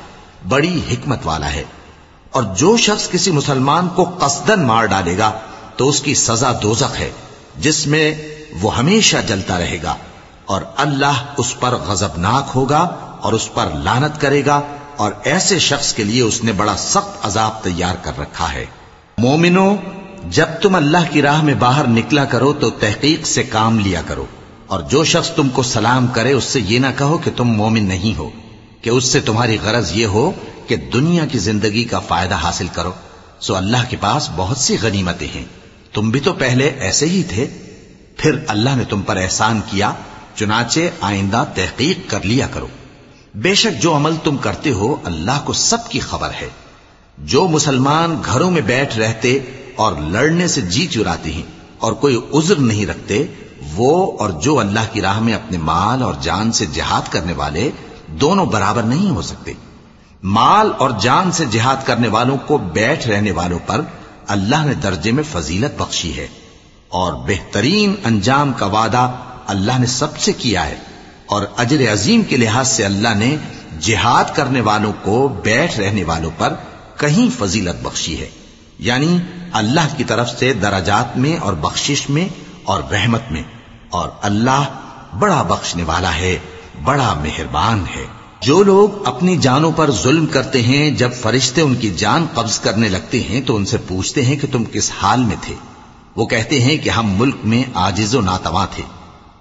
بڑی حکمت والا ہے۔ اور جو شخص کسی مسلمان کو قصدن مار ڈالے گا تو اس کی سزا دوزخ ہے، جس میں وہ ہمیشہ جلتا رہے گا اور اللہ اس پر غضبناک ہوگا اور اس پر لانت کرے گا اور ایسے شخص کے لیے اس نے بڑا سخت عذاب تیار کر رکھا ہے۔ مومنوں جب تم اللہ کی راہ میں باہر نکلا کرو تو تحقیق سے کام لیا کرو اور جو شخص تم کو سلام کرے اس سے یہ نہ کہو کہ تم مومن نہیں ہو، کہ اس سے تمہاری غرض یہ ہو کہ دنیا کی زندگی کا فائدہ حاصل کرو۔ سو اللہ کے پاس بہت سی غنیمتیں ہیں۔ تم بھی تو پہلے ایسے ہی تھے۔ پھر اللہ نے تم پر احسان کیا، چنانچہ آئندہ تحقیق کر لیا کرو۔ بے شک جو عمل تم کرتے ہو، اللہ کو سب کی خبر ہے۔ جو مسلمان گھروں میں بیٹھ رہتے اور لڑنے سے جی چراتے ہیں اور کوئی عذر نہیں رکھتے، وہ اور جو اللہ کی راہ میں اپنے مال اور جان سے جہاد کرنے والے دونوں برابر نہیں ہو سکتے۔ مال اور جان سے جہاد کرنے والوں کو بیٹھ رہنے والوں پر اللہ نے درجے میں فضیلت بخشی ہے اور بہترین انجام کا وعدہ اللہ نے سب سے کیا ہے اور اجر عظیم کے لحاظ سے اللہ نے جہاد کرنے والوں کو بیٹھ رہنے والوں پر کہیں فضیلت بخشی ہے۔ یعنی اللہ کی طرف سے درجات میں اور بخشش میں اور رحمت میں اور اللہ بڑا بخشنے والا ہے، بڑا مہربان ہے۔ جو لوگ اپنی جانوں پر ظلم کرتے ہیں، جب فرشتے ان کی جان قبض کرنے لگتے ہیں، تو ان سے پوچھتے ہیں کہ تم کس حال میں تھے۔ وہ کہتے ہیں کہ ہم ملک میں آجز و ناتواں تھے۔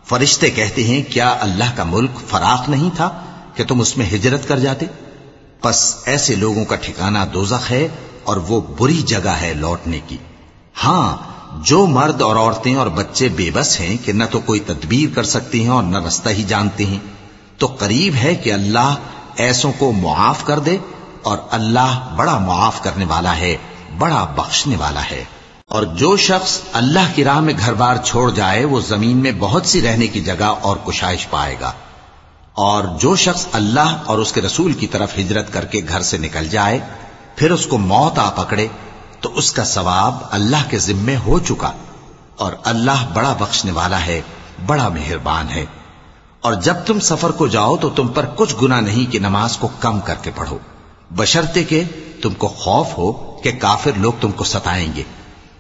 فرشتے کہتے ہیں، کیا اللہ کا ملک فراخ نہیں تھا کہ تم اس میں ہجرت کر جاتے؟ پس ایسے لوگوں کا ٹھکانہ دوزخ ہے اور وہ بری جگہ ہے لوٹنے کی۔ ہاں جو مرد اور عورتیں اور بچے بے بس ہیں کہ نہ تو کوئی تدبیر کر سکتے ہیں اور نہ رستہ ہی جانتے ہیں۔ تو قریب ہے کہ اللہ ایسوں کو معاف کر دے اور اللہ بڑا معاف کرنے والا ہے، بڑا بخشنے والا ہے۔ اور جو شخص اللہ کی راہ میں گھر بار چھوڑ جائے، وہ زمین میں بہت سی رہنے کی جگہ اور کشائش پائے گا۔ اور جو شخص اللہ اور اس کے رسول کی طرف ہجرت کر کے گھر سے نکل جائے، پھر اس کو موت آ پکڑے، تو اس کا ثواب اللہ کے ذمے ہو چکا۔ اور اللہ بڑا بخشنے والا ہے، بڑا مہربان ہے۔ اور جب تم سفر کو جاؤ تو تم پر کچھ گنا نہیں کہ نماز کو کم کر کے پڑھو۔ بشرتے کہ تم کو خوف ہو کہ کافر لوگ تم کو ستائیں گے۔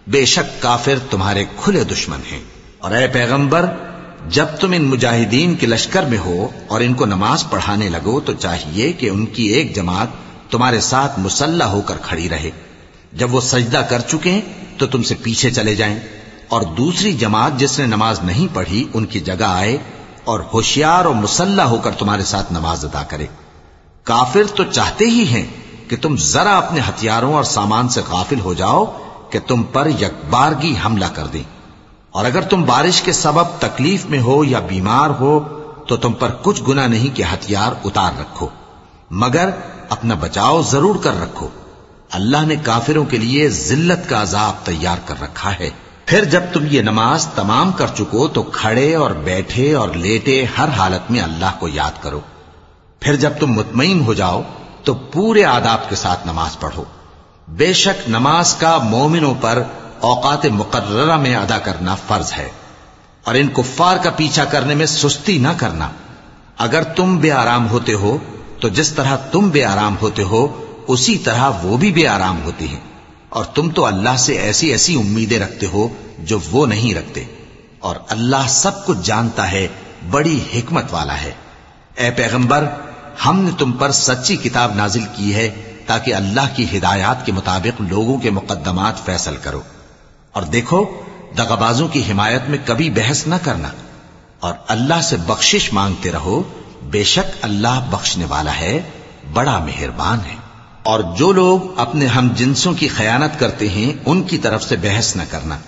بے شک کافر تمہارے کھلے دشمن ہیں۔ اور اے پیغمبر، جب تم ان مجاہدین کے لشکر میں ہو اور ان کو نماز پڑھانے لگو تو چاہیے کہ ان کی ایک جماعت تمہارے ساتھ مسلح ہو کر کھڑی رہے۔ جب وہ سجدہ کر چکے تو تم سے پیچھے چلے جائیں۔ اور دوسری جماعت جس نے نماز نہیں پڑھی، ان کی جگہ آئے اور ہوشیار اور مسلح ہو کر تمہارے ساتھ نماز ادا کرے۔ کافر تو چاہتے ہی ہیں کہ تم ذرا اپنے ہتھیاروں اور سامان سے غافل ہو جاؤ کہ تم پر یکبارگی حملہ کر دیں۔ اور اگر تم بارش کے سبب تکلیف میں ہو یا بیمار ہو، تو تم پر کچھ گنا نہیں کہ ہتھیار اتار رکھو، مگر اپنا بچاؤ ضرور کر رکھو۔ اللہ نے کافروں کے لیے ذلت کا عذاب تیار کر رکھا ہے۔ پھر جب تم یہ نماز تمام کر چکو تو کھڑے اور بیٹھے اور لیٹے ہر حالت میں اللہ کو یاد کرو۔ پھر جب تم مطمئن ہو جاؤ تو پورے آداب کے ساتھ نماز پڑھو۔ بے شک نماز کا مومنوں پر اوقات مقررہ میں ادا کرنا فرض ہے اور ان کفار کا پیچھا کرنے میں سستی نہ کرنا۔ اگر تم بے آرام ہوتے ہو تو جس طرح تم بے آرام ہوتے ہو، اسی طرح وہ بھی بے آرام ہوتے ہیں۔ اور تم تو اللہ سے ایسی ایسی امیدیں رکھتے ہو جو وہ نہیں رکھتے۔ اور اللہ سب کچھ جانتا ہے، بڑی حکمت والا ہے۔ اے پیغمبر، ہم نے تم پر سچی کتاب نازل کی ہے تاکہ اللہ کی ہدایات کے مطابق لوگوں کے مقدمات فیصل کرو۔ اور دیکھو، دغبازوں کی حمایت میں کبھی بحث نہ کرنا۔ اور اللہ سے بخشش مانگتے رہو، بے شک اللہ بخشنے والا ہے، بڑا مہربان ہے۔ اور جو لوگ اپنے ہم جنسوں کی خیانت کرتے ہیں، ان کی طرف سے بحث نہ کرنا،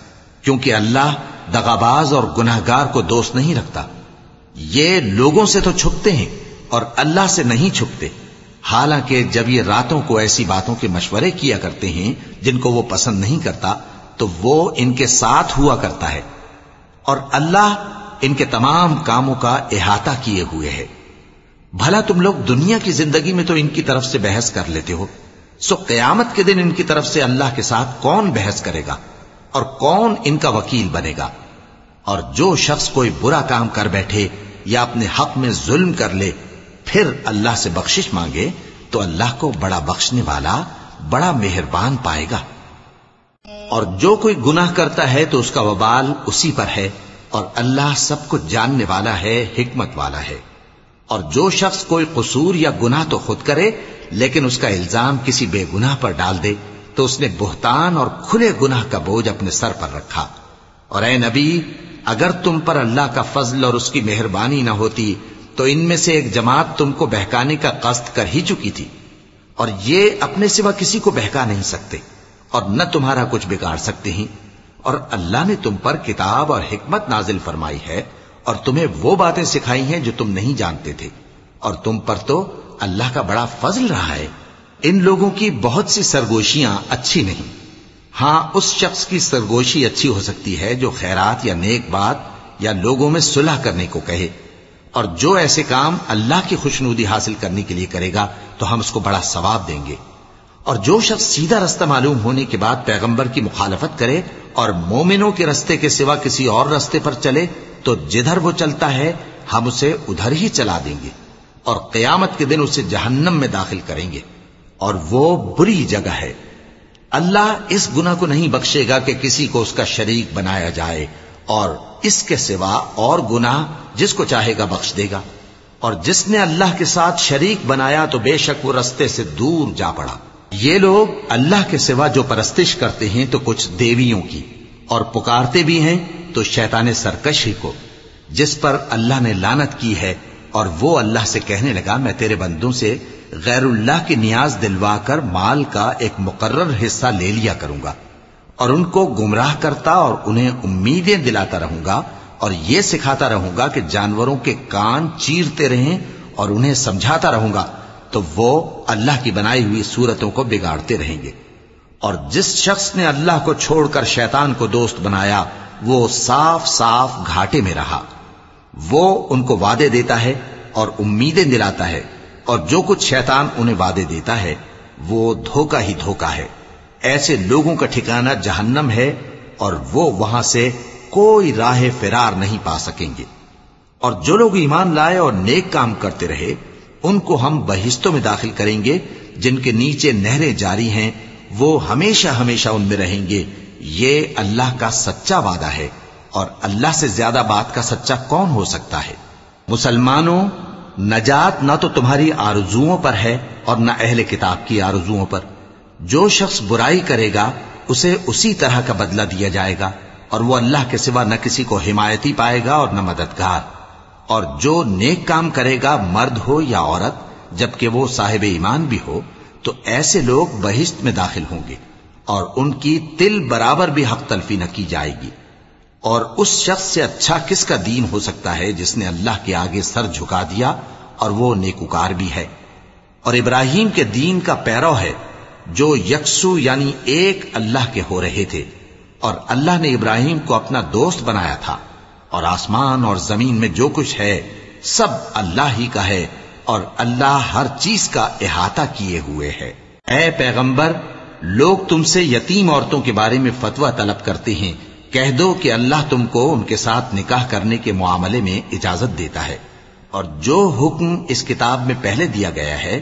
کیونکہ اللہ دغاباز اور گناہ گار کو دوست نہیں رکھتا۔ یہ لوگوں سے تو چھپتے ہیں اور اللہ سے نہیں چھپتے۔ حالانکہ جب یہ راتوں کو ایسی باتوں کے مشورے کیا کرتے ہیں، جن کو وہ پسند نہیں کرتا، تو وہ ان کے ساتھ ہوا کرتا ہے۔ اور اللہ ان کے تمام کاموں کا احاطہ کیے ہوئے ہے۔ بھلا تم لوگ دنیا کی زندگی میں تو ان کی طرف سے بحث کر لیتے ہو۔ سو قیامت کے دن ان کی طرف سے اللہ کے ساتھ کون بحث کرے گا اور کون ان کا وکیل بنے گا۔ اور جو شخص کوئی برا کام کر بیٹھے یا اپنے حق میں ظلم کر لے، پھر اللہ سے بخشش مانگے تو اللہ کو بڑا بخشنے والا، بڑا مہربان پائے گا۔ اور جو کوئی گناہ کرتا ہے تو اس کا وبال اسی پر ہے اور اللہ سب کچھ جاننے والا ہے، حکمت والا ہے۔ اور جو شخص کوئی قصور یا گناہ تو خود کرے، لیکن اس کا الزام کسی بے گناہ پر ڈال دے، تو اس نے بہتان اور کھلے گناہ کا بوجھ اپنے سر پر رکھا۔ اور اے نبی، اگر تم پر اللہ کا فضل اور اس کی مہربانی نہ ہوتی، تو ان میں سے ایک جماعت تم کو بہکانے کا قصد کر ہی چکی تھی۔ اور یہ اپنے سوا کسی کو بہکا نہیں سکتے، اور نہ تمہارا کچھ بگاڑ سکتے ہیں۔ اور اللہ نے تم پر کتاب اور حکمت نازل فرمائی ہے۔ اور تمہیں وہ باتیں سکھائی ہیں جو تم نہیں جانتے تھے۔ اور تم پر تو اللہ کا بڑا فضل رہا ہے۔ ان لوگوں کی بہت سی سرگوشیاں اچھی نہیں۔ ہاں اس شخص کی سرگوشی اچھی ہو سکتی ہے جو خیرات یا نیک بات یا لوگوں میں صلح کرنے کو کہے۔ اور جو ایسے کام اللہ کی خوشنودی حاصل کرنے کے لیے کرے گا، تو ہم اس کو بڑا ثواب دیں گے۔ اور جو شخص سیدھا رستہ معلوم ہونے کے بعد پیغمبر کی مخالفت کرے اور مومنوں کے رستے کے سوا کسی اور رستے پر چلے تو جدھر وہ چلتا ہے، ہم اسے ادھر ہی چلا دیں گے اور قیامت کے دن اسے جہنم میں داخل کریں گے۔ اور وہ بری جگہ ہے۔ اللہ اس گنا کو نہیں بخشے گا کہ کسی کو اس کا شریک بنایا جائے اور اس کے سوا اور گنا جس کو چاہے گا بخش دے گا۔ اور جس نے اللہ کے ساتھ شریک بنایا تو بے شک وہ رستے سے دور جا پڑا۔ یہ لوگ اللہ کے سوا جو پرستش کرتے ہیں تو کچھ دیویوں کی اور پکارتے بھی ہیں تو شیطان سرکش ہی کو، جس پر اللہ نے لانت کی ہے، اور وہ اللہ سے کہنے لگا، میں تیرے بندوں سے غیر اللہ کی نیاز دلوا کر مال کا ایک مقرر حصہ لے لیا کروں گا، اور ان کو گمراہ کرتا اور انہیں امیدیں دلاتا رہوں گا، اور یہ سکھاتا رہوں گا کہ جانوروں کے کان چیرتے رہیں اور انہیں سمجھاتا رہوں گا، تو وہ اللہ کی بنائی ہوئی صورتوں کو بگاڑتے رہیں گے۔ اور جس شخص نے اللہ کو چھوڑ کر شیطان کو دوست بنایا وہ صاف صاف گھاٹے میں رہا۔ وہ ان کو وعدے دیتا ہے اور امیدیں دلاتا ہے، اور جو کچھ شیطان انہیں وعدے دیتا ہے، وہ دھوکا ہی دھوکا ہے۔ ایسے لوگوں کا ٹھکانہ جہنم ہے، اور وہ وہاں سے کوئی راہ فرار نہیں پا سکیں گے۔ اور جو لوگ ایمان لائے اور نیک کام کرتے رہے، ان کو ہم بہشتوں میں داخل کریں گے، جن کے نیچے نہریں جاری ہیں، وہ ہمیشہ ہمیشہ ان میں رہیں گے۔ یہ اللہ کا سچا وعدہ ہے اور اللہ سے زیادہ بات کا سچا کون ہو سکتا ہے؟ مسلمانوں، نجات نہ تو تمہاری آرزوؤں پر ہے اور نہ اہل کتاب کی آرزوؤں پر۔ جو شخص برائی کرے گا، اسے اسی طرح کا بدلہ دیا جائے گا اور وہ اللہ کے سوا نہ کسی کو حمایتی پائے گا اور نہ مددگار۔ اور جو نیک کام کرے گا، مرد ہو یا عورت، جبکہ وہ صاحب ایمان بھی ہو، تو ایسے لوگ بہشت میں داخل ہوں گے۔ اور ان کی تل برابر بھی حق تلفی نہ کی جائے گی۔ اور اس شخص سے اچھا کس کا دین ہو سکتا ہے جس نے اللہ کے آگے سر جھکا دیا اور وہ نیکوکار بھی ہے۔ اور ابراہیم کے دین کا پیرو ہے جو یکسو یعنی ایک اللہ کے ہو رہے تھے اور اللہ نے ابراہیم کو اپنا دوست بنایا تھا۔ اور آسمان اور زمین میں جو کچھ ہے سب اللہ ہی کا ہے اور اللہ ہر چیز کا احاطہ کیے ہوئے ہے۔ اے پیغمبر لوگ تم سے یتیم عورتوں کے بارے میں فتوا طلب کرتے ہیں۔ کہہ دو کہ اللہ تم کو ان کے ساتھ نکاح کرنے کے معاملے میں اجازت دیتا ہے۔ اور جو حکم اس کتاب میں پہلے دیا گیا ہے،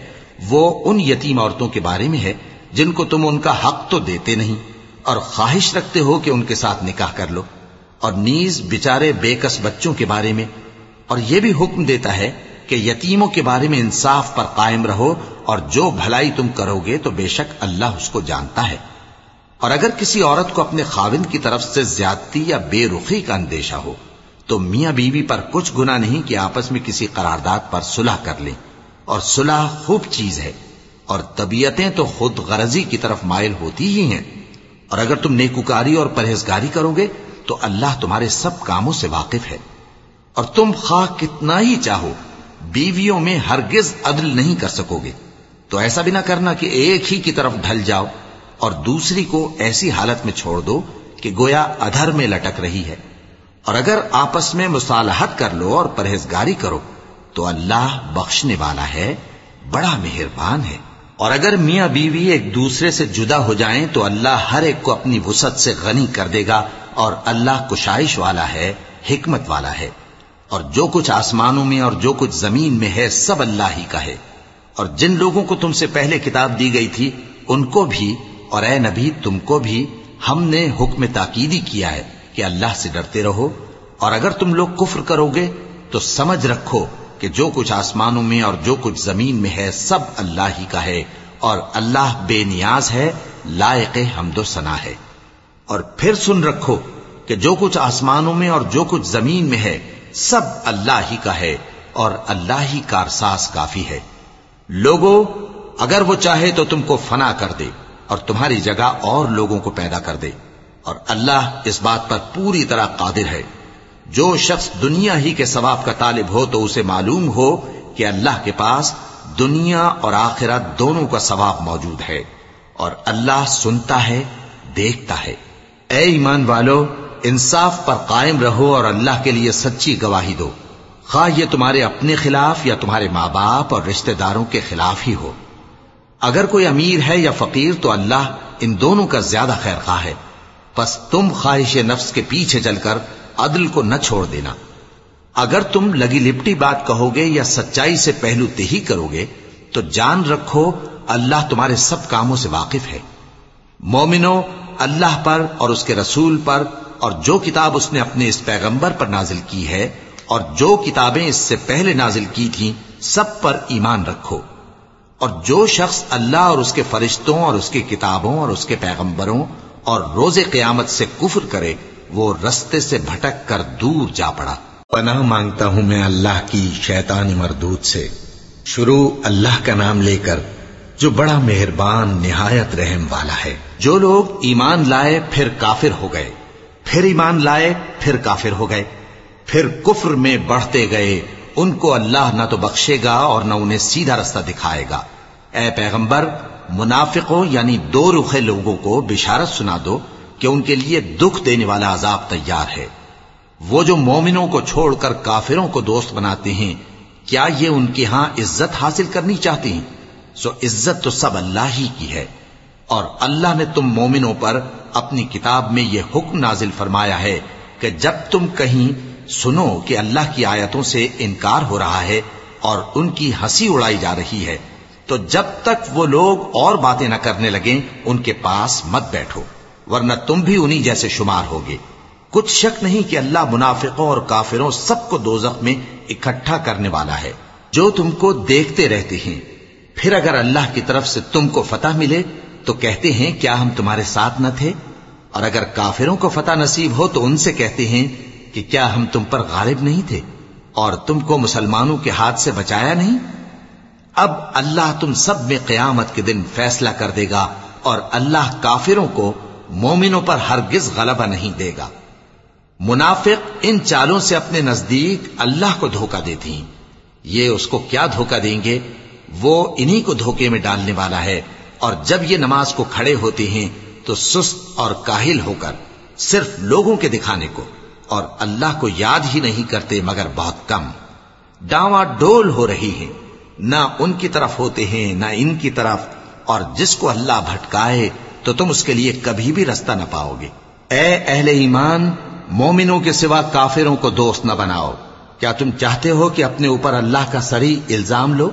وہ ان یتیم عورتوں کے بارے میں ہے، جن کو تم ان کا حق تو دیتے نہیں۔ اور خواہش رکھتے ہو کہ ان کے ساتھ نکاح کر لو۔ اور نیز بچارے بے کس بچوں کے بارے میں۔ اور یہ بھی حکم دیتا ہے کہ یتیموں کے بارے میں انصاف پر قائم رہو اور جو بھلائی تم کرو گے تو بے شک اللہ اس کو جانتا ہے۔ اور اگر کسی عورت کو اپنے خاوند کی طرف سے زیادتی یا بے رخی کا اندیشہ ہو، تو میاں بیوی پر کچھ گنا نہیں کہ آپس میں کسی قرارداد پر صلح کر لیں۔ اور صلح خوب چیز ہے، اور طبیعتیں تو خود غرضی کی طرف مائل ہوتی ہی ہیں۔ اور اگر تم نیکوکاری اور پرہیزگاری کرو گے، تو اللہ تمہارے سب کاموں سے واقف ہے۔ اور تم خواہ کتنا ہی چاہو بیویوں میں ہرگز عدل نہیں کر سکو گے۔ تو ایسا بھی نہ کرنا کہ ایک ہی کی طرف ڈھل جاؤ اور دوسری کو ایسی حالت میں چھوڑ دو کہ گویا ادھر میں لٹک رہی ہے۔ اور اگر آپس میں مصالحت کر لو اور پرہیزگاری کرو، تو اللہ بخشنے والا ہے، بڑا مہربان ہے۔ اور اگر میاں بیوی ایک دوسرے سے جدا ہو جائیں، تو اللہ ہر ایک کو اپنی وسعت سے غنی کر دے گا اور اللہ کشائش والا ہے، حکمت والا ہے۔ اور جو کچھ آسمانوں میں اور جو کچھ زمین میں ہے، سب اللہ ہی کا ہے۔ اور جن لوگوں کو تم سے پہلے کتاب دی گئی تھی، ان کو بھی، اور اے نبی، تم کو بھی ہم نے حکم تاکیدی کیا ہے کہ اللہ سے ڈرتے رہو۔ اور اگر تم لوگ کفر کرو گے، تو سمجھ رکھو کہ جو کچھ آسمانوں میں اور جو کچھ زمین میں ہے، سب اللہ ہی کا ہے۔ اور اللہ بے نیاز ہے، لائق حمد و سنا ہے۔ اور پھر سن رکھو کہ جو کچھ آسمانوں میں اور جو کچھ زمین میں ہے سب اللہ ہی کا ہے اور اللہ ہی کارساز کافی ہے۔ لوگوں اگر وہ چاہے تو تم کو فنا کر دے اور تمہاری جگہ اور لوگوں کو پیدا کر دے۔ اور اللہ اس بات پر پوری طرح قادر ہے۔ جو شخص دنیا ہی کے ثواب کا طالب ہو تو اسے معلوم ہو کہ اللہ کے پاس دنیا اور آخرت دونوں کا ثواب موجود ہے اور اللہ سنتا ہے، دیکھتا ہے۔ اے ایمان والو انصاف پر قائم رہو اور اللہ کے لیے سچی گواہی دو۔ خواہ یہ تمہارے اپنے خلاف یا تمہارے ماں باپ اور رشتہ داروں کے خلاف ہی ہو۔ اگر کوئی امیر ہے یا فقیر تو اللہ ان دونوں کا زیادہ خیر خواہ ہے۔ بس تم خواہش نفس کے پیچھے چل کر عدل کو نہ چھوڑ دینا۔ اگر تم لگی لپٹی بات کہو گے یا سچائی سے پہلو تہی کرو گے، تو جان رکھو اللہ تمہارے سب کاموں سے واقف ہے۔ مومنو، اللہ پر اور اس کے رسول پر اور جو کتاب اس نے اپنے اس پیغمبر پر نازل کی ہے اور جو کتابیں اس سے پہلے نازل کی تھیں سب پر ایمان رکھو۔ اور جو شخص اللہ اور اس کے فرشتوں اور اس کی کتابوں اور اس کے پیغمبروں اور روز قیامت سے کفر کرے وہ رستے سے بھٹک کر دور جا پڑا۔ پناہ مانگتا ہوں میں اللہ کی شیطان مردود سے۔ شروع اللہ کا نام لے کر جو بڑا مہربان نہایت رحم والا ہے۔ جو لوگ ایمان لائے پھر کافر ہو گئے۔ پھر ایمان لائے، پھر کافر ہو گئے۔ پھر کفر میں بڑھتے گئے۔ ان کو اللہ نہ تو بخشے گا اور نہ انہیں سیدھا رستہ دکھائے گا۔ اے پیغمبر، منافقوں یعنی دو رخے لوگوں کو بشارت سنا دو کہ ان کے لیے دکھ دینے والا عذاب تیار ہے۔ وہ جو مومنوں کو چھوڑ کر کافروں کو دوست بناتے ہیں، کیا یہ ان کے ہاں عزت حاصل کرنی چاہتی ہیں؟ سو عزت تو سب اللہ ہی کی ہے۔ اور اللہ نے تم مومنوں پر اپنی کتاب میں یہ حکم نازل فرمایا ہے کہ جب تم کہیں سنو کہ اللہ کی آیتوں سے انکار ہو رہا ہے اور ان کی ہنسی اڑائی جا رہی ہے، تو جب تک وہ لوگ اور باتیں نہ کرنے لگیں، ان کے پاس مت بیٹھو، ورنہ تم بھی انہی جیسے شمار ہوگے۔ کچھ شک نہیں کہ اللہ منافقوں اور کافروں سب کو دوزخ میں اکٹھا کرنے والا ہے۔ جو تم کو دیکھتے رہتے ہیں، پھر اگر اللہ کی طرف سے تم کو فتح ملے تو کہتے ہیں، کیا ہم تمہارے ساتھ نہ تھے؟ اور اگر کافروں کو فتح نصیب ہو تو ان سے کہتے ہیں کہ کیا ہم تم پر غالب نہیں تھے؟ اور تم کو مسلمانوں کے ہاتھ سے بچایا نہیں؟ اب اللہ تم سب میں قیامت کے دن فیصلہ کر دے گا اور اللہ کافروں کو مومنوں پر ہرگز غلبہ نہیں دے گا۔ منافق ان چالوں سے اپنے نزدیک اللہ کو دھوکہ دیتی ہیں یہ اس کو کیا دھوکہ دیں گے؟ وہ انہی کو دھوکے میں ڈالنے والا ہے۔ اور جب یہ نماز کو کھڑے ہوتے ہیں تو سست اور کاہل ہو کر صرف لوگوں کے دکھانے کو اور اللہ کو یاد ہی نہیں کرتے مگر بہت کم۔ ڈاواں ڈول ہو رہی ہیں۔ نہ ان کی طرف ہوتے ہیں، نہ ان کی طرف۔ اور جس کو اللہ بھٹکائے تو تم اس کے لیے کبھی بھی رستہ نہ پاؤ گے۔ اے اہل ایمان، مومنوں کے سوا کافروں کو دوست نہ بناؤ۔ کیا تم چاہتے ہو کہ اپنے اوپر اللہ کا سری الزام لو؟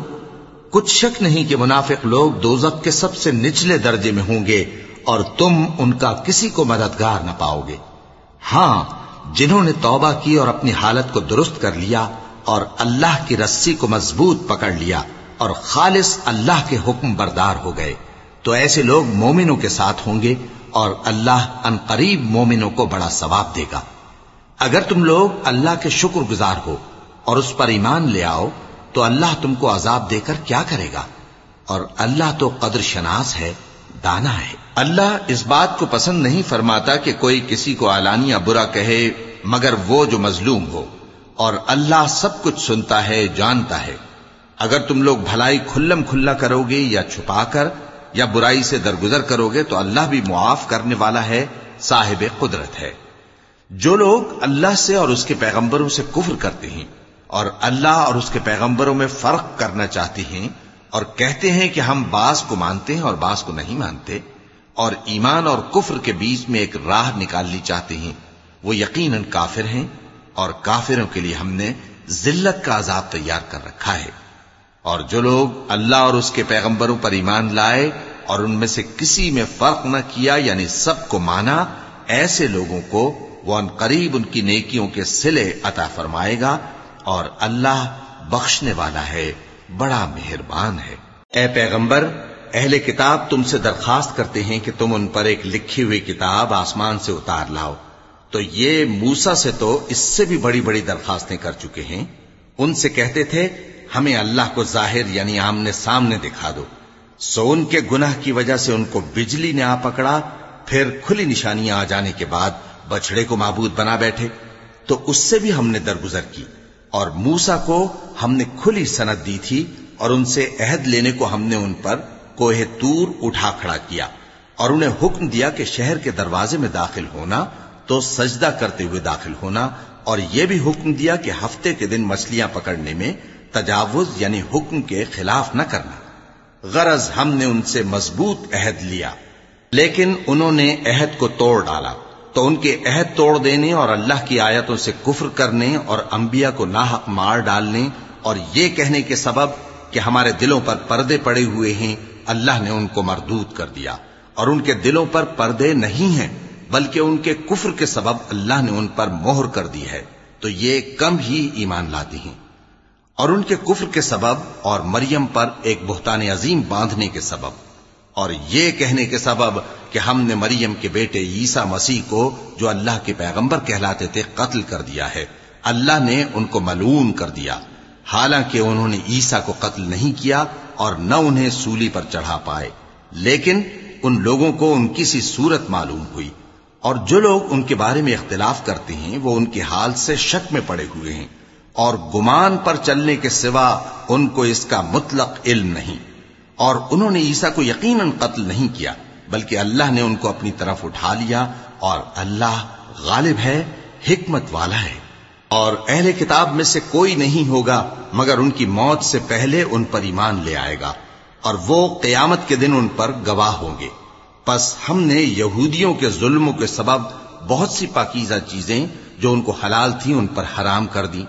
کچھ شک نہیں کہ منافق لوگ دوزک کے سب سے نچلے درجے میں ہوں گے اور تم ان کا کسی کو مددگار نہ پاؤ گے۔ ہاں جنہوں نے توبہ کی اور اپنی حالت کو درست کر لیا اور اللہ کی رسی کو مضبوط پکڑ لیا اور خالص اللہ کے حکم بردار ہو گئے، تو ایسے لوگ مومنوں کے ساتھ ہوں گے اور اللہ ان قریب مومنوں کو بڑا ثواب دے گا۔ اگر تم لوگ اللہ کے شکر گزار ہو اور اس پر ایمان لے آؤ تو اللہ تم کو عذاب دے کر کیا کرے گا؟ اور اللہ تو قدر شناس ہے، دانا ہے۔ اللہ اس بات کو پسند نہیں فرماتا کہ کوئی کسی کو اعلانیہ برا کہے، مگر وہ جو مظلوم ہو۔ اور اللہ سب کچھ سنتا ہے، جانتا ہے۔ اگر تم لوگ بھلائی کھلم کھلا کرو گے یا چھپا کر، یا برائی سے درگزر کرو گے، تو اللہ بھی معاف کرنے والا ہے، صاحب قدرت ہے۔ جو لوگ اللہ سے اور اس کے پیغمبروں سے کفر کرتے ہیں اور اللہ اور اس کے پیغمبروں میں فرق کرنا چاہتے ہیں اور کہتے ہیں کہ ہم باس کو مانتے ہیں اور باس کو نہیں مانتے اور ایمان اور کفر کے بیچ میں ایک راہ نکالنی چاہتے ہیں۔ وہ یقیناً کافر ہیں اور کافروں کے لیے ہم نے ذلت کا عذاب تیار کر رکھا ہے۔ اور جو لوگ اللہ اور اس کے پیغمبروں پر ایمان لائے اور ان میں سے کسی میں فرق نہ کیا یعنی سب کو مانا، ایسے لوگوں کو وہ ان قریب ان کی نیکیوں کے سلے عطا فرمائے گا۔ اور اللہ بخشنے والا ہے، بڑا مہربان ہے۔ اے پیغمبر، اہل کتاب تم سے درخواست کرتے ہیں کہ تم ان پر ایک لکھی ہوئی کتاب آسمان سے اتار لاؤ۔ تو یہ موسا سے تو اس سے بھی بڑی بڑی درخواستیں کر چکے ہیں۔ ان سے کہتے تھے، ہمیں اللہ کو ظاہر یعنی آمنے سامنے دکھا دو۔ سو ان کے گناہ کی وجہ سے ان کو بجلی نے آ پکڑا، پھر کھلی نشانیاں آ جانے کے بعد بچڑے کو معبود بنا بیٹھے۔ تو اس سے بھی ہم نے درگزر کی۔ اور موسا کو ہم نے کھلی سند دی تھی اور ان سے عہد لینے کو ہم نے ان پر کوہ تور اٹھا کھڑا کیا اور انہیں حکم دیا کہ شہر کے دروازے میں داخل ہونا تو سجدہ کرتے ہوئے داخل ہونا اور یہ بھی حکم دیا کہ ہفتے کے دن مچھلیاں پکڑنے میں تجاوز یعنی حکم کے خلاف نہ کرنا۔ غرض ہم نے ان سے مضبوط عہد لیا، لیکن انہوں نے عہد کو توڑ ڈالا۔ تو ان کے عہد توڑ دینے اور اللہ کی آیتوں سے کفر کرنے اور انبیاء کو ناحق مار ڈالنے اور یہ کہنے کے سبب کہ ہمارے دلوں پر پردے پڑے ہوئے ہیں، اللہ نے ان کو مردود کر دیا۔ اور ان کے دلوں پر پردے نہیں ہیں، بلکہ ان کے کفر کے سبب اللہ نے ان پر مہر کر دی ہے۔ تو یہ کم ہی ایمان لاتی ہیں۔ اور ان کے کفر کے سبب اور مریم پر ایک بہتان عظیم باندھنے کے سبب۔ اور یہ کہنے کے سبب کہ ہم نے مریم کے بیٹے عیسا مسیح کو جو اللہ کے پیغمبر کہلاتے تھے قتل کر دیا ہے۔ اللہ نے ان کو ملون کر دیا۔ حالانکہ انہوں نے عیسا کو قتل نہیں کیا اور نہ انہیں سولی پر چڑھا پائے۔ لیکن ان لوگوں کو ان کی سی صورت معلوم ہوئی۔ اور جو لوگ ان کے بارے میں اختلاف کرتے ہیں، وہ ان کے حال سے شک میں پڑے ہوئے ہیں۔ اور گمان پر چلنے کے سوا ان کو اس کا مطلق علم نہیں۔ اور انہوں نے عیسا کو یقیناً قتل نہیں کیا، بلکہ اللہ نے ان کو اپنی طرف اٹھا لیا اور اللہ غالب ہے، حکمت والا ہے۔ اور اہل کتاب میں سے کوئی نہیں ہوگا مگر ان کی موت سے پہلے ان پر ایمان لے آئے گا، اور وہ قیامت کے دن ان پر گواہ ہوں گے۔ پس ہم نے یہودیوں کے ظلموں کے سبب بہت سی پاکیزہ چیزیں جو ان کو حلال تھیں ان پر حرام کر دی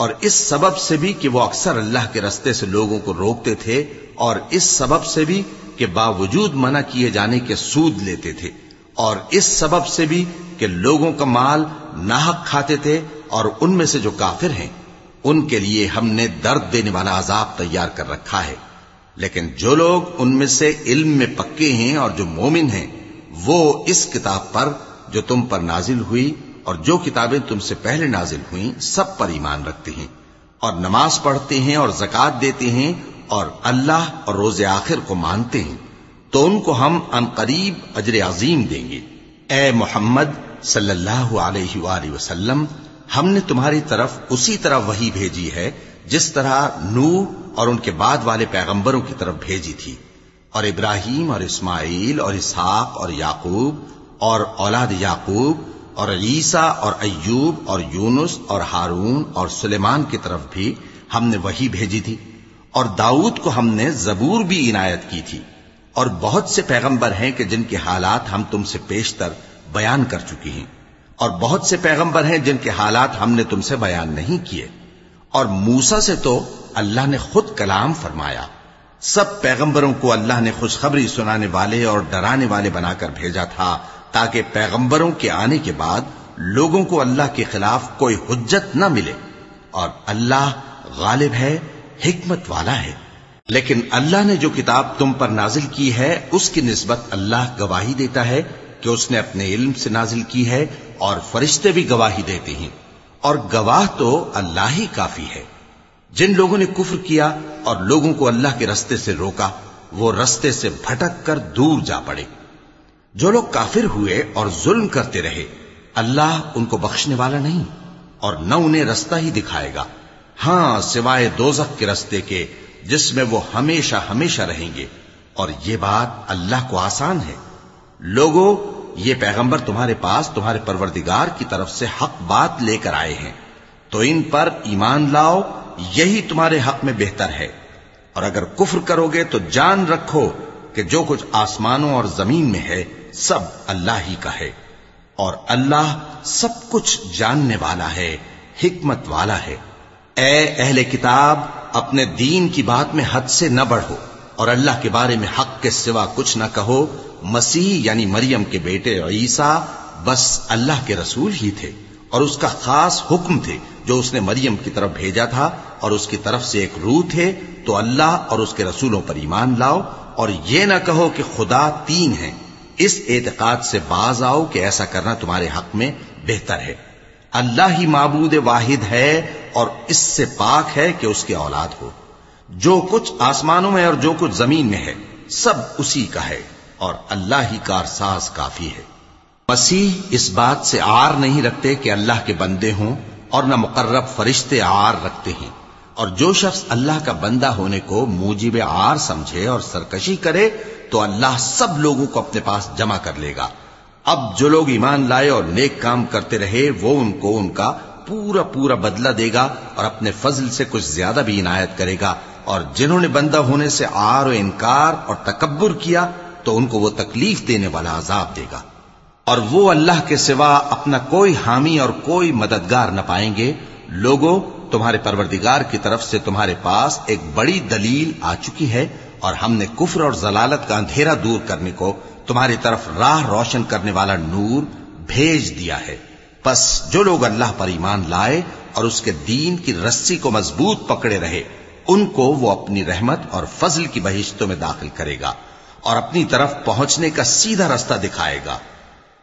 اور اس سبب سے بھی کہ وہ اکثر اللہ کے رستے سے لوگوں کو روکتے تھے اور اس سبب سے بھی کہ باوجود منع کیے جانے کے سود لیتے تھے اور اس سبب سے بھی کہ لوگوں کا مال ناحق کھاتے تھے اور ان میں سے جو کافر ہیں، ان کے لیے ہم نے درد دینے والا عذاب تیار کر رکھا ہے۔ لیکن جو لوگ ان میں سے علم میں پکے ہیں اور جو مومن ہیں، وہ اس کتاب پر جو تم پر نازل ہوئی اور جو کتابیں تم سے پہلے نازل ہوئیں سب پر ایمان رکھتے ہیں اور نماز پڑھتے ہیں اور زکات دیتے ہیں اور اللہ اور روز آخر کو مانتے ہیں، تو ان کو ہم ان قریب اجر عظیم دیں گے۔ اے محمد صلی اللہ علیہ وآلہ وسلم، ہم نے تمہاری طرف اسی طرح وہی بھیجی ہے جس طرح نو اور ان کے بعد والے پیغمبروں کی طرف بھیجی تھی۔ اور ابراہیم اور اسماعیل اور اسحاق اور یعقوب اور اولاد یعقوب اور عیسیٰ اور ایوب اور یونس اور ہارون اور سلیمان کی طرف بھی ہم نے وہی بھیجی تھی اور داؤد کو ہم نے زبور بھی عنایت کی تھی اور بہت سے پیغمبر ہیں کہ جن کے حالات ہم تم سے پیشتر بیان کر چکی ہیں اور بہت سے پیغمبر ہیں جن کے حالات ہم نے تم سے بیان نہیں کیے اور موسا سے تو اللہ نے خود کلام فرمایا۔ سب پیغمبروں کو اللہ نے خوشخبری سنانے والے اور ڈرانے والے بنا کر بھیجا تھا۔ تاکہ پیغمبروں کے آنے کے بعد لوگوں کو اللہ کے خلاف کوئی حجت نہ ملے اور اللہ غالب ہے، حکمت والا ہے۔ لیکن اللہ نے جو کتاب تم پر نازل کی ہے، اس کی نسبت اللہ گواہی دیتا ہے کہ اس نے اپنے علم سے نازل کی ہے اور فرشتے بھی گواہی دیتے ہیں۔ اور گواہ تو اللہ ہی کافی ہے۔ جن لوگوں نے کفر کیا اور لوگوں کو اللہ کے رستے سے روکا، وہ رستے سے بھٹک کر دور جا پڑے۔ جو لوگ کافر ہوئے اور ظلم کرتے رہے، اللہ ان کو بخشنے والا نہیں اور نہ انہیں رستہ ہی دکھائے گا۔ ہاں سوائے دوزخ کے رستے کے، جس میں وہ ہمیشہ ہمیشہ رہیں گے۔ اور یہ بات اللہ کو آسان ہے۔ لوگوں یہ پیغمبر تمہارے پاس، تمہارے پروردگار کی طرف سے حق بات لے کر آئے ہیں۔ تو ان پر ایمان لاؤ، یہی تمہارے حق میں بہتر ہے۔ اور اگر کفر کرو گے تو جان رکھو کہ جو کچھ آسمانوں اور زمین میں ہے سب اللہ ہی کا ہے اور اللہ سب کچھ جاننے والا ہے، حکمت والا ہے۔ اے اہل کتاب، اپنے دین کی بات میں حد سے نہ بڑھو اور اللہ کے بارے میں حق کے سوا کچھ نہ کہو۔ مسیح یعنی مریم کے بیٹے عیسیٰ بس اللہ کے رسول ہی تھے اور اس کا خاص حکم تھے۔ جو اس نے مریم کی طرف بھیجا تھا اور اس کی طرف سے ایک روح تھے، تو اللہ اور اس کے رسولوں پر ایمان لاؤ اور یہ نہ کہو کہ خدا تین ہیں۔ اس اعتقاد سے باز آؤ کہ ایسا کرنا تمہارے حق میں بہتر ہے۔ اللہ ہی معبود واحد ہے اور اس سے پاک ہے کہ اس کی اولاد ہو۔ جو کچھ آسمانوں میں اور جو کچھ زمین میں ہے، سب اسی کا ہے اور اللہ ہی کارساز کافی ہے۔ مسیح اس بات سے آر نہیں رکھتے کہ اللہ کے بندے ہوں اور نہ مقرب فرشتے آر رکھتے ہیں۔ اور جو شخص اللہ کا بندہ ہونے کو موجب آر سمجھے اور سرکشی کرے تو اللہ سب لوگوں کو اپنے پاس جمع کر لے گا۔ اب جو لوگ ایمان لائے اور نیک کام کرتے رہے، وہ ان کو ان کا پورا پورا بدلہ دے گا اور اپنے فضل سے کچھ زیادہ بھی عنایت کرے گا۔ اور جنہوں نے بندہ ہونے سے آر و انکار اور تکبر کیا، تو ان کو وہ تکلیف دینے والا عذاب دے گا۔ اور وہ اللہ کے سوا اپنا کوئی حامی اور کوئی مددگار نہ پائیں گے۔ لوگوں تمہارے پروردگار کی طرف سے تمہارے پاس ایک بڑی دلیل آ چکی ہے اور ہم نے کفر اور ضلالت کا اندھیرا دور کرنے کو تمہاری طرف راہ روشن کرنے والا نور بھیج دیا ہے۔ پس جو لوگ اللہ پر ایمان لائے اور اس کے دین کی رسی کو مضبوط پکڑے رہے، ان کو وہ اپنی رحمت اور فضل کی بہشتوں میں داخل کرے گا اور اپنی طرف پہنچنے کا سیدھا رستہ دکھائے گا۔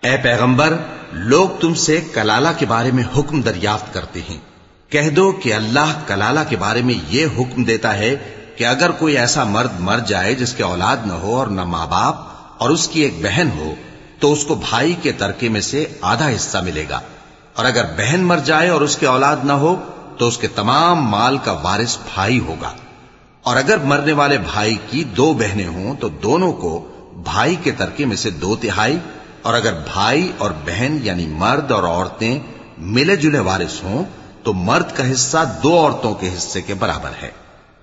اے پیغمبر، لوگ تم سے کلالہ کے بارے میں حکم دریافت کرتے ہیں۔ کہہ دو کہ اللہ کلالہ کے بارے میں یہ حکم دیتا ہے کہ اگر کوئی ایسا مرد مر جائے جس کے اولاد نہ ہو اور نہ ماں باپ اور اس کی ایک بہن ہو، تو اس کو بھائی کے ترکے میں سے آدھا حصہ ملے گا۔ اور اگر بہن مر جائے اور اس کے اولاد نہ ہو، تو اس کے تمام مال کا وارث بھائی ہوگا۔ اور اگر مرنے والے بھائی کی دو بہنیں ہوں، تو دونوں کو بھائی کے ترکے میں سے دو تہائی۔ اور اگر بھائی اور بہن یعنی مرد اور عورتیں ملے جلے وارث ہوں تو مرد کا حصہ دو عورتوں کے حصے کے برابر ہے۔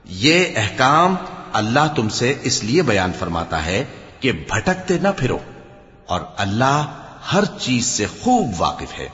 یہ احکام اللہ تم سے اس لیے بیان فرماتا ہے کہ بھٹکتے نہ پھرو اور اللہ ہر چیز سے خوب واقف ہے۔